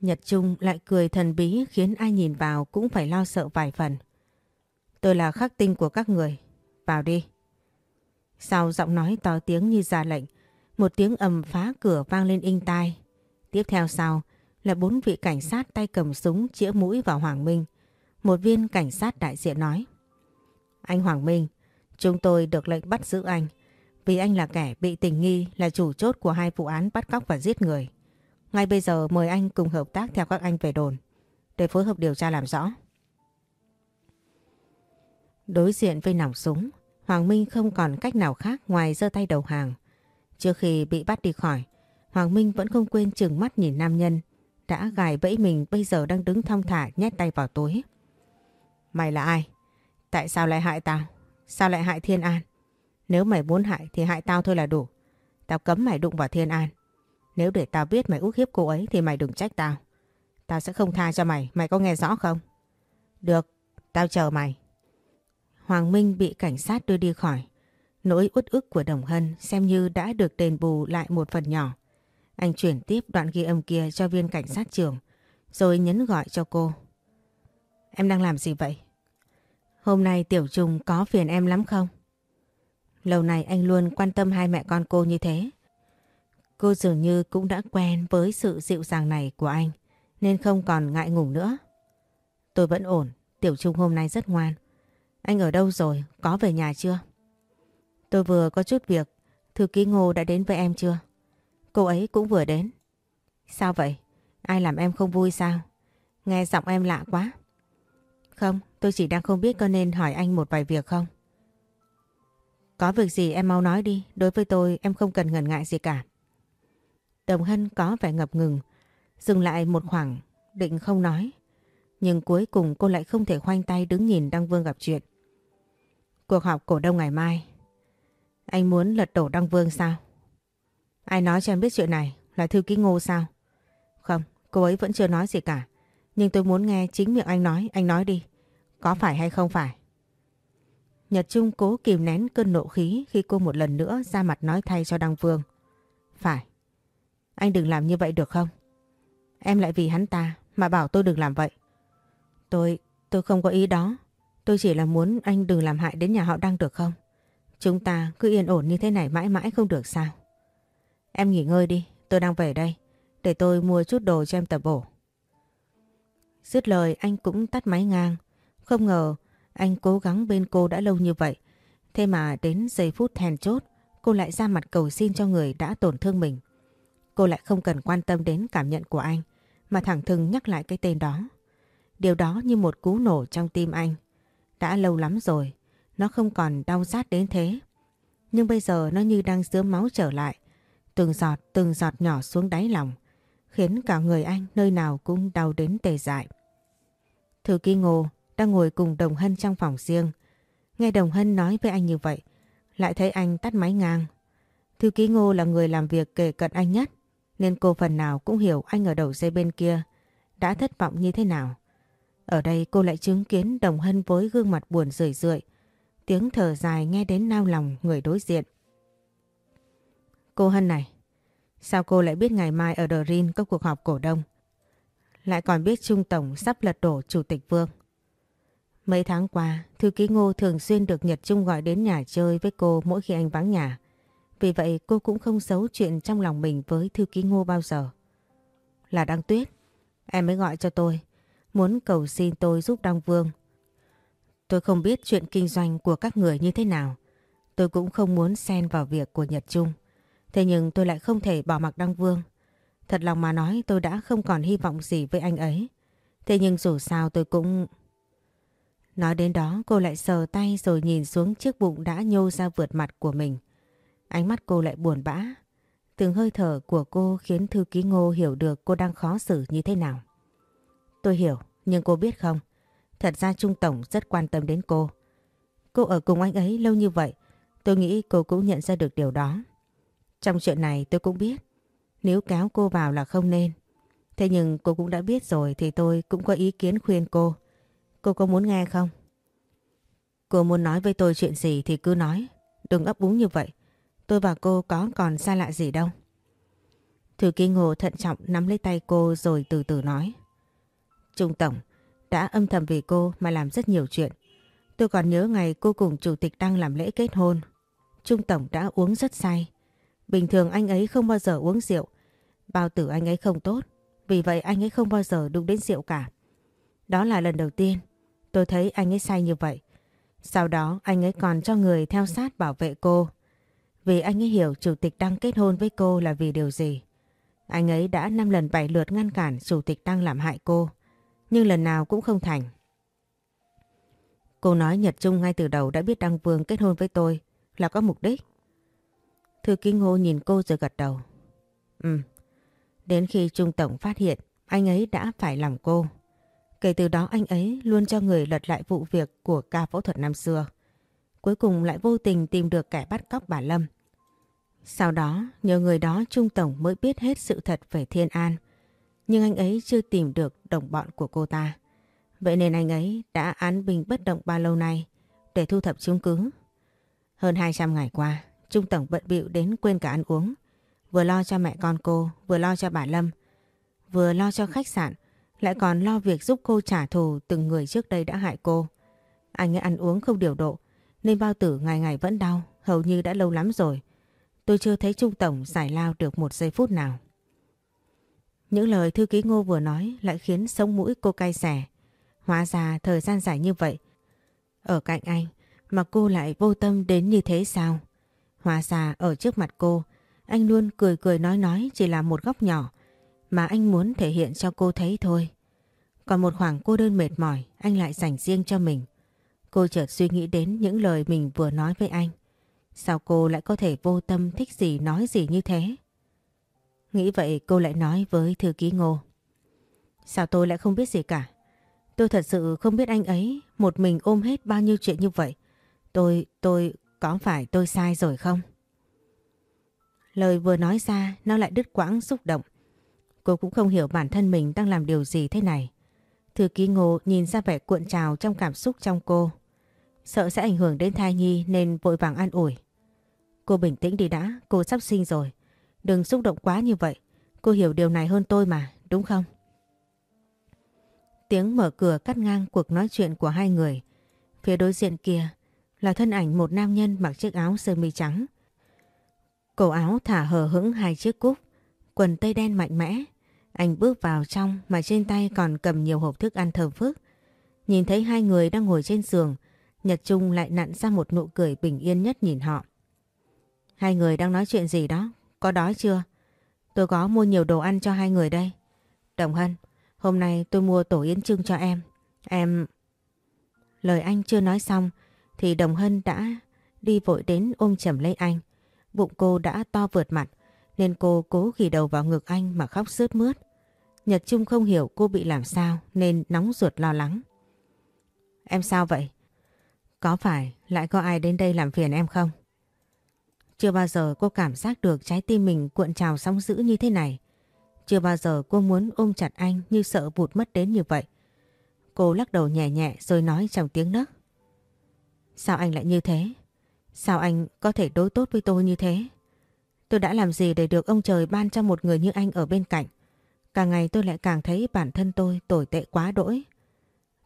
A: Nhật Trung lại cười thần bí khiến ai nhìn vào cũng phải lo sợ vài phần. Tôi là khắc tinh của các người. Vào đi. Sau giọng nói to tiếng như ra lệnh, một tiếng ầm phá cửa vang lên inh tai. Tiếp theo sau là bốn vị cảnh sát tay cầm súng chĩa mũi vào Hoàng Minh. Một viên cảnh sát đại diện nói. Anh Hoàng Minh, chúng tôi được lệnh bắt giữ anh vì anh là kẻ bị tình nghi là chủ chốt của hai vụ án bắt cóc và giết người. Ngay bây giờ mời anh cùng hợp tác theo các anh về đồn để phối hợp điều tra làm rõ. Đối diện với nòng súng, Hoàng Minh không còn cách nào khác ngoài giơ tay đầu hàng. Trước khi bị bắt đi khỏi, Hoàng Minh vẫn không quên chừng mắt nhìn nam nhân đã gài bẫy mình bây giờ đang đứng thong thả nhét tay vào túi. Mày là ai? Tại sao lại hại tao? Sao lại hại Thiên An? Nếu mày muốn hại thì hại tao thôi là đủ. Tao cấm mày đụng vào Thiên An. Nếu để tao biết mày ước hiếp cô ấy thì mày đừng trách tao. Tao sẽ không tha cho mày, mày có nghe rõ không? Được, tao chờ mày. Hoàng Minh bị cảnh sát đưa đi khỏi. Nỗi uất ức của Đồng Hân xem như đã được đền bù lại một phần nhỏ. Anh chuyển tiếp đoạn ghi âm kia cho viên cảnh sát trưởng, rồi nhấn gọi cho cô. Em đang làm gì vậy? Hôm nay Tiểu Trung có phiền em lắm không? Lâu nay anh luôn quan tâm hai mẹ con cô như thế. Cô dường như cũng đã quen với sự dịu dàng này của anh, nên không còn ngại ngùng nữa. Tôi vẫn ổn, Tiểu Trung hôm nay rất ngoan. Anh ở đâu rồi? Có về nhà chưa? Tôi vừa có chút việc, thư ký Ngô đã đến với em chưa? Cô ấy cũng vừa đến. Sao vậy? Ai làm em không vui sao? Nghe giọng em lạ quá. Không, tôi chỉ đang không biết có nên hỏi anh một vài việc không? Có việc gì em mau nói đi, đối với tôi em không cần ngần ngại gì cả. Đồng Hân có vẻ ngập ngừng, dừng lại một khoảng, định không nói. Nhưng cuối cùng cô lại không thể khoanh tay đứng nhìn Đăng Vương gặp chuyện. Cuộc họp cổ đông ngày mai. Anh muốn lật đổ Đăng Vương sao? Ai nói cho em biết chuyện này? Là thư ký ngô sao? Không, cô ấy vẫn chưa nói gì cả. Nhưng tôi muốn nghe chính miệng anh nói, anh nói đi. Có phải hay không phải? Nhật Trung cố kìm nén cơn nộ khí khi cô một lần nữa ra mặt nói thay cho Đăng Vương. Phải. Anh đừng làm như vậy được không? Em lại vì hắn ta mà bảo tôi đừng làm vậy. Tôi, tôi không có ý đó. Tôi chỉ là muốn anh đừng làm hại đến nhà họ Đăng được không? Chúng ta cứ yên ổn như thế này mãi mãi không được sao? Em nghỉ ngơi đi, tôi đang về đây. Để tôi mua chút đồ cho em tập bổ. Dứt lời anh cũng tắt máy ngang. Không ngờ anh cố gắng bên cô đã lâu như vậy. Thế mà đến giây phút thèn chốt, cô lại ra mặt cầu xin cho người đã tổn thương mình. Cô lại không cần quan tâm đến cảm nhận của anh mà thẳng thừng nhắc lại cái tên đó. Điều đó như một cú nổ trong tim anh. Đã lâu lắm rồi, nó không còn đau rát đến thế. Nhưng bây giờ nó như đang dứa máu trở lại. Từng giọt, từng giọt nhỏ xuống đáy lòng. Khiến cả người anh nơi nào cũng đau đến tề dại. Thư ký ngô đang ngồi cùng Đồng Hân trong phòng riêng. Nghe Đồng Hân nói với anh như vậy, lại thấy anh tắt máy ngang. Thư ký ngô là người làm việc kề cận anh nhất, nên cô phần nào cũng hiểu anh ở đầu dây bên kia đã thất vọng như thế nào. Ở đây cô lại chứng kiến Đồng Hân với gương mặt buồn rười rượi, tiếng thở dài nghe đến nao lòng người đối diện. Cô Hân này, sao cô lại biết ngày mai ở The Rin có cuộc họp cổ đông? Lại còn biết Trung Tổng sắp lật đổ Chủ tịch Vương. Mấy tháng qua, thư ký Ngô thường xuyên được Nhật Trung gọi đến nhà chơi với cô mỗi khi anh vắng nhà. Vì vậy cô cũng không giấu chuyện trong lòng mình với thư ký Ngô bao giờ. Là Đăng Tuyết, em mới gọi cho tôi, muốn cầu xin tôi giúp Đăng Vương. Tôi không biết chuyện kinh doanh của các người như thế nào. Tôi cũng không muốn xen vào việc của Nhật Trung. Thế nhưng tôi lại không thể bỏ mặc Đăng Vương. Thật lòng mà nói tôi đã không còn hy vọng gì với anh ấy. Thế nhưng dù sao tôi cũng... Nói đến đó cô lại sờ tay rồi nhìn xuống chiếc bụng đã nhô ra vượt mặt của mình. Ánh mắt cô lại buồn bã. Từng hơi thở của cô khiến thư ký ngô hiểu được cô đang khó xử như thế nào. Tôi hiểu, nhưng cô biết không? Thật ra Trung Tổng rất quan tâm đến cô. Cô ở cùng anh ấy lâu như vậy, tôi nghĩ cô cũng nhận ra được điều đó. Trong chuyện này tôi cũng biết, nếu kéo cô vào là không nên. Thế nhưng cô cũng đã biết rồi thì tôi cũng có ý kiến khuyên cô. Cô có muốn nghe không? Cô muốn nói với tôi chuyện gì thì cứ nói. Đừng ấp úng như vậy. Tôi và cô có còn xa lạ gì đâu. Thư ký ngô thận trọng nắm lấy tay cô rồi từ từ nói. Trung Tổng, đã âm thầm vì cô mà làm rất nhiều chuyện. Tôi còn nhớ ngày cô cùng chủ tịch đang làm lễ kết hôn. Trung Tổng đã uống rất say. Bình thường anh ấy không bao giờ uống rượu. Bao tử anh ấy không tốt. Vì vậy anh ấy không bao giờ đụng đến rượu cả. Đó là lần đầu tiên tôi thấy anh ấy say như vậy. Sau đó anh ấy còn cho người theo sát bảo vệ cô. Vì anh ấy hiểu chủ tịch đang kết hôn với cô là vì điều gì. Anh ấy đã năm lần bảy lượt ngăn cản chủ tịch đang làm hại cô. Nhưng lần nào cũng không thành. Cô nói Nhật Trung ngay từ đầu đã biết Đăng Vương kết hôn với tôi là có mục đích. Thư ký ngô nhìn cô rồi gật đầu. Ừ, đến khi Trung Tổng phát hiện anh ấy đã phải lòng cô. Kể từ đó anh ấy luôn cho người lật lại vụ việc của ca phẫu thuật năm xưa. Cuối cùng lại vô tình tìm được kẻ bắt cóc bà Lâm. Sau đó nhờ người đó Trung Tổng mới biết hết sự thật về Thiên An. Nhưng anh ấy chưa tìm được đồng bọn của cô ta. Vậy nên anh ấy đã án bình bất động bao lâu nay để thu thập chứng cứ. Hơn 200 ngày qua, Trung Tổng bận bịu đến quên cả ăn uống. Vừa lo cho mẹ con cô, vừa lo cho bà Lâm, vừa lo cho khách sạn, lại còn lo việc giúp cô trả thù từng người trước đây đã hại cô. Anh ấy ăn uống không điều độ, nên bao tử ngày ngày vẫn đau, hầu như đã lâu lắm rồi. Tôi chưa thấy Trung Tổng giải lao được một giây phút nào. Những lời thư ký ngô vừa nói lại khiến sống mũi cô cay xẻ. Hóa ra thời gian dài như vậy, ở cạnh anh mà cô lại vô tâm đến như thế sao? Hóa ra ở trước mặt cô, anh luôn cười cười nói nói chỉ là một góc nhỏ mà anh muốn thể hiện cho cô thấy thôi. Còn một khoảng cô đơn mệt mỏi anh lại dành riêng cho mình. Cô chợt suy nghĩ đến những lời mình vừa nói với anh. Sao cô lại có thể vô tâm thích gì nói gì như thế? Nghĩ vậy cô lại nói với thư ký ngô. Sao tôi lại không biết gì cả? Tôi thật sự không biết anh ấy một mình ôm hết bao nhiêu chuyện như vậy. Tôi, tôi, có phải tôi sai rồi không? Lời vừa nói ra nó lại đứt quãng xúc động. Cô cũng không hiểu bản thân mình đang làm điều gì thế này. Thư ký ngô nhìn ra vẻ cuộn trào trong cảm xúc trong cô. Sợ sẽ ảnh hưởng đến thai nhi nên vội vàng an ủi. Cô bình tĩnh đi đã, cô sắp sinh rồi. Đừng xúc động quá như vậy. Cô hiểu điều này hơn tôi mà, đúng không? Tiếng mở cửa cắt ngang cuộc nói chuyện của hai người. Phía đối diện kia là thân ảnh một nam nhân mặc chiếc áo sơ mi trắng. Cổ áo thả hờ hững hai chiếc cúc, quần tây đen mạnh mẽ. Anh bước vào trong mà trên tay còn cầm nhiều hộp thức ăn thơm phức. Nhìn thấy hai người đang ngồi trên giường, Nhật Trung lại nặn ra một nụ cười bình yên nhất nhìn họ. Hai người đang nói chuyện gì đó? Có đói chưa? Tôi có mua nhiều đồ ăn cho hai người đây. Đồng Hân, hôm nay tôi mua tổ yến trưng cho em. Em... Lời anh chưa nói xong thì Đồng Hân đã đi vội đến ôm chầm lấy anh. Bụng cô đã to vượt mặt nên cô cố ghi đầu vào ngực anh mà khóc sướt mướt. Nhật Trung không hiểu cô bị làm sao nên nóng ruột lo lắng. Em sao vậy? Có phải lại có ai đến đây làm phiền em không? Chưa bao giờ cô cảm giác được trái tim mình cuộn trào sóng dữ như thế này. Chưa bao giờ cô muốn ôm chặt anh như sợ vụt mất đến như vậy. Cô lắc đầu nhẹ nhẹ rồi nói trong tiếng nấc. Sao anh lại như thế? Sao anh có thể đối tốt với tôi như thế? Tôi đã làm gì để được ông trời ban cho một người như anh ở bên cạnh? Càng ngày tôi lại càng thấy bản thân tôi tồi tệ quá đỗi.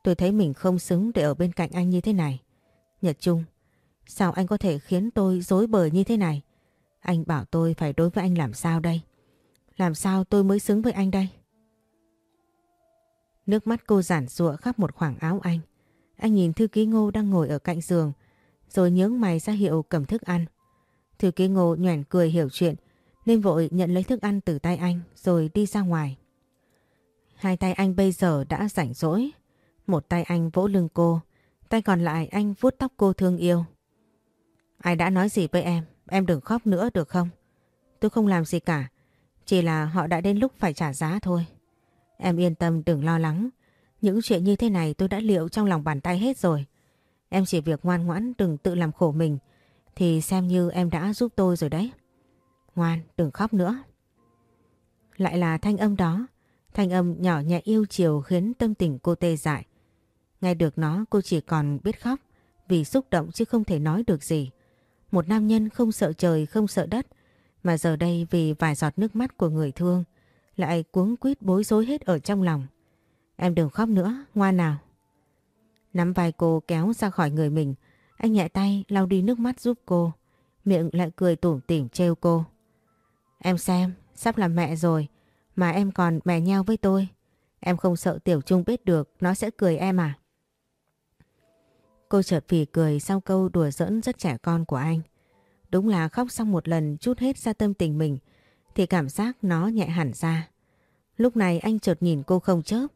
A: Tôi thấy mình không xứng để ở bên cạnh anh như thế này. Nhật Trung, sao anh có thể khiến tôi dối bời như thế này? Anh bảo tôi phải đối với anh làm sao đây? Làm sao tôi mới xứng với anh đây? Nước mắt cô giản rụa khắp một khoảng áo anh. Anh nhìn thư ký ngô đang ngồi ở cạnh giường, rồi nhướng mày ra hiệu cầm thức ăn. Thư ký ngô nhoẻn cười hiểu chuyện, nên vội nhận lấy thức ăn từ tay anh rồi đi ra ngoài. Hai tay anh bây giờ đã rảnh rỗi. Một tay anh vỗ lưng cô, tay còn lại anh vuốt tóc cô thương yêu. Ai đã nói gì với em, em đừng khóc nữa được không? Tôi không làm gì cả, chỉ là họ đã đến lúc phải trả giá thôi. Em yên tâm đừng lo lắng, những chuyện như thế này tôi đã liệu trong lòng bàn tay hết rồi. Em chỉ việc ngoan ngoãn đừng tự làm khổ mình, thì xem như em đã giúp tôi rồi đấy. Ngoan, đừng khóc nữa. Lại là thanh âm đó, thanh âm nhỏ nhẹ yêu chiều khiến tâm tình cô tê dại. Nghe được nó cô chỉ còn biết khóc vì xúc động chứ không thể nói được gì. Một nam nhân không sợ trời không sợ đất mà giờ đây vì vài giọt nước mắt của người thương lại cuống quýt bối rối hết ở trong lòng. Em đừng khóc nữa, ngoan nào. Nắm vai cô kéo ra khỏi người mình, anh nhẹ tay lau đi nước mắt giúp cô, miệng lại cười tủm tỉm trêu cô. Em xem, sắp làm mẹ rồi, mà em còn mè nhau với tôi. Em không sợ Tiểu Trung biết được, nó sẽ cười em à? Cô chợt phì cười sau câu đùa giỡn rất trẻ con của anh. Đúng là khóc xong một lần chút hết ra tâm tình mình, thì cảm giác nó nhẹ hẳn ra. Lúc này anh chợt nhìn cô không chớp,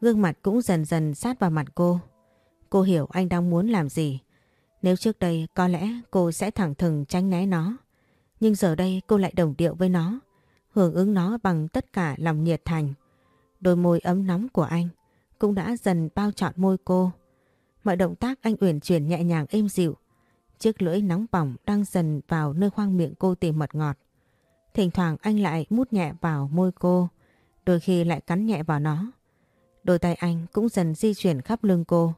A: gương mặt cũng dần dần sát vào mặt cô. Cô hiểu anh đang muốn làm gì. Nếu trước đây có lẽ cô sẽ thẳng thừng tránh né nó. Nhưng giờ đây cô lại đồng điệu với nó, hưởng ứng nó bằng tất cả lòng nhiệt thành. Đôi môi ấm nóng của anh cũng đã dần bao trọn môi cô. Mọi động tác anh uyển chuyển nhẹ nhàng êm dịu. Chiếc lưỡi nóng bỏng đang dần vào nơi khoang miệng cô tìm mật ngọt. Thỉnh thoảng anh lại mút nhẹ vào môi cô, đôi khi lại cắn nhẹ vào nó. Đôi tay anh cũng dần di chuyển khắp lưng cô.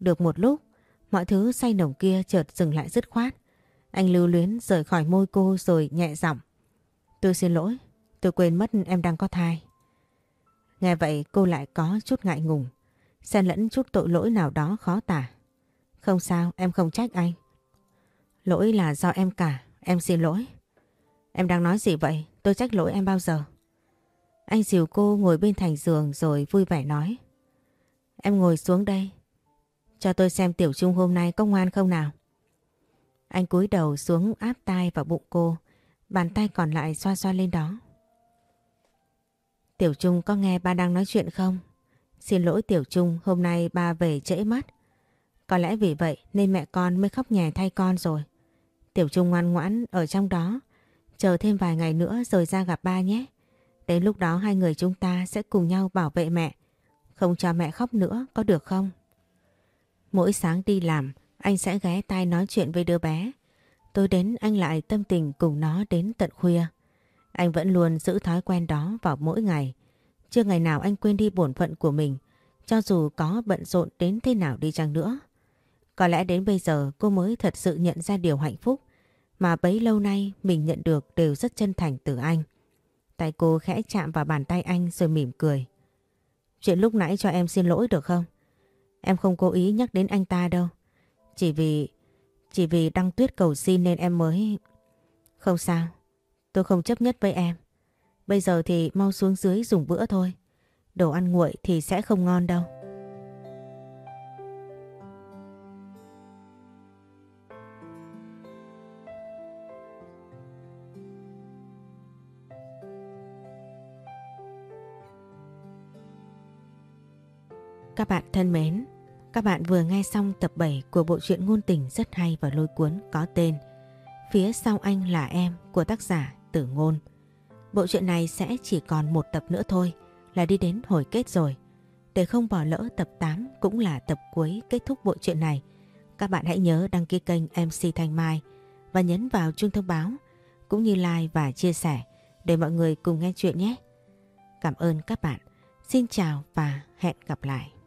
A: Được một lúc, mọi thứ say nồng kia chợt dừng lại dứt khoát. Anh lưu luyến rời khỏi môi cô rồi nhẹ giọng. Tôi xin lỗi, tôi quên mất em đang có thai. Nghe vậy cô lại có chút ngại ngùng, xen lẫn chút tội lỗi nào đó khó tả. Không sao, em không trách anh. Lỗi là do em cả, em xin lỗi. Em đang nói gì vậy? Tôi trách lỗi em bao giờ? Anh dìu cô ngồi bên thành giường rồi vui vẻ nói. Em ngồi xuống đây. Cho tôi xem Tiểu Trung hôm nay có ngoan không nào. Anh cúi đầu xuống áp tai vào bụng cô, bàn tay còn lại xoa xoa lên đó. Tiểu Trung có nghe ba đang nói chuyện không? Xin lỗi Tiểu Trung, hôm nay ba về trễ mất. Có lẽ vì vậy nên mẹ con mới khóc nhè thay con rồi. Tiểu Trung ngoan ngoãn ở trong đó, chờ thêm vài ngày nữa rồi ra gặp ba nhé. Đến lúc đó hai người chúng ta sẽ cùng nhau bảo vệ mẹ, không cho mẹ khóc nữa, có được không? Mỗi sáng đi làm, anh sẽ ghé tai nói chuyện với đứa bé. Tối đến anh lại tâm tình cùng nó đến tận khuya. Anh vẫn luôn giữ thói quen đó vào mỗi ngày. Chưa ngày nào anh quên đi bổn phận của mình, cho dù có bận rộn đến thế nào đi chăng nữa. Có lẽ đến bây giờ cô mới thật sự nhận ra điều hạnh phúc mà bấy lâu nay mình nhận được đều rất chân thành từ anh. Tay cô khẽ chạm vào bàn tay anh rồi mỉm cười. Chuyện lúc nãy cho em xin lỗi được không? Em không cố ý nhắc đến anh ta đâu. Chỉ vì... Chỉ vì đăng tuyết cầu xin nên em mới... Không sao. Tôi không chấp nhất với em. Bây giờ thì mau xuống dưới dùng bữa thôi. Đồ ăn nguội thì sẽ không ngon đâu. Các bạn thân mến, các bạn vừa nghe xong tập 7 của bộ truyện ngôn tình rất hay và lôi cuốn có tên Phía sau anh là em của tác giả Tử Ngôn. Bộ truyện này sẽ chỉ còn một tập nữa thôi là đi đến hồi kết rồi. Để không bỏ lỡ tập 8 cũng là tập cuối kết thúc bộ truyện này, các bạn hãy nhớ đăng ký kênh MC Thanh Mai và nhấn vào chuông thông báo cũng như like và chia sẻ để mọi người cùng nghe chuyện nhé. Cảm ơn các bạn. Xin chào và hẹn gặp lại.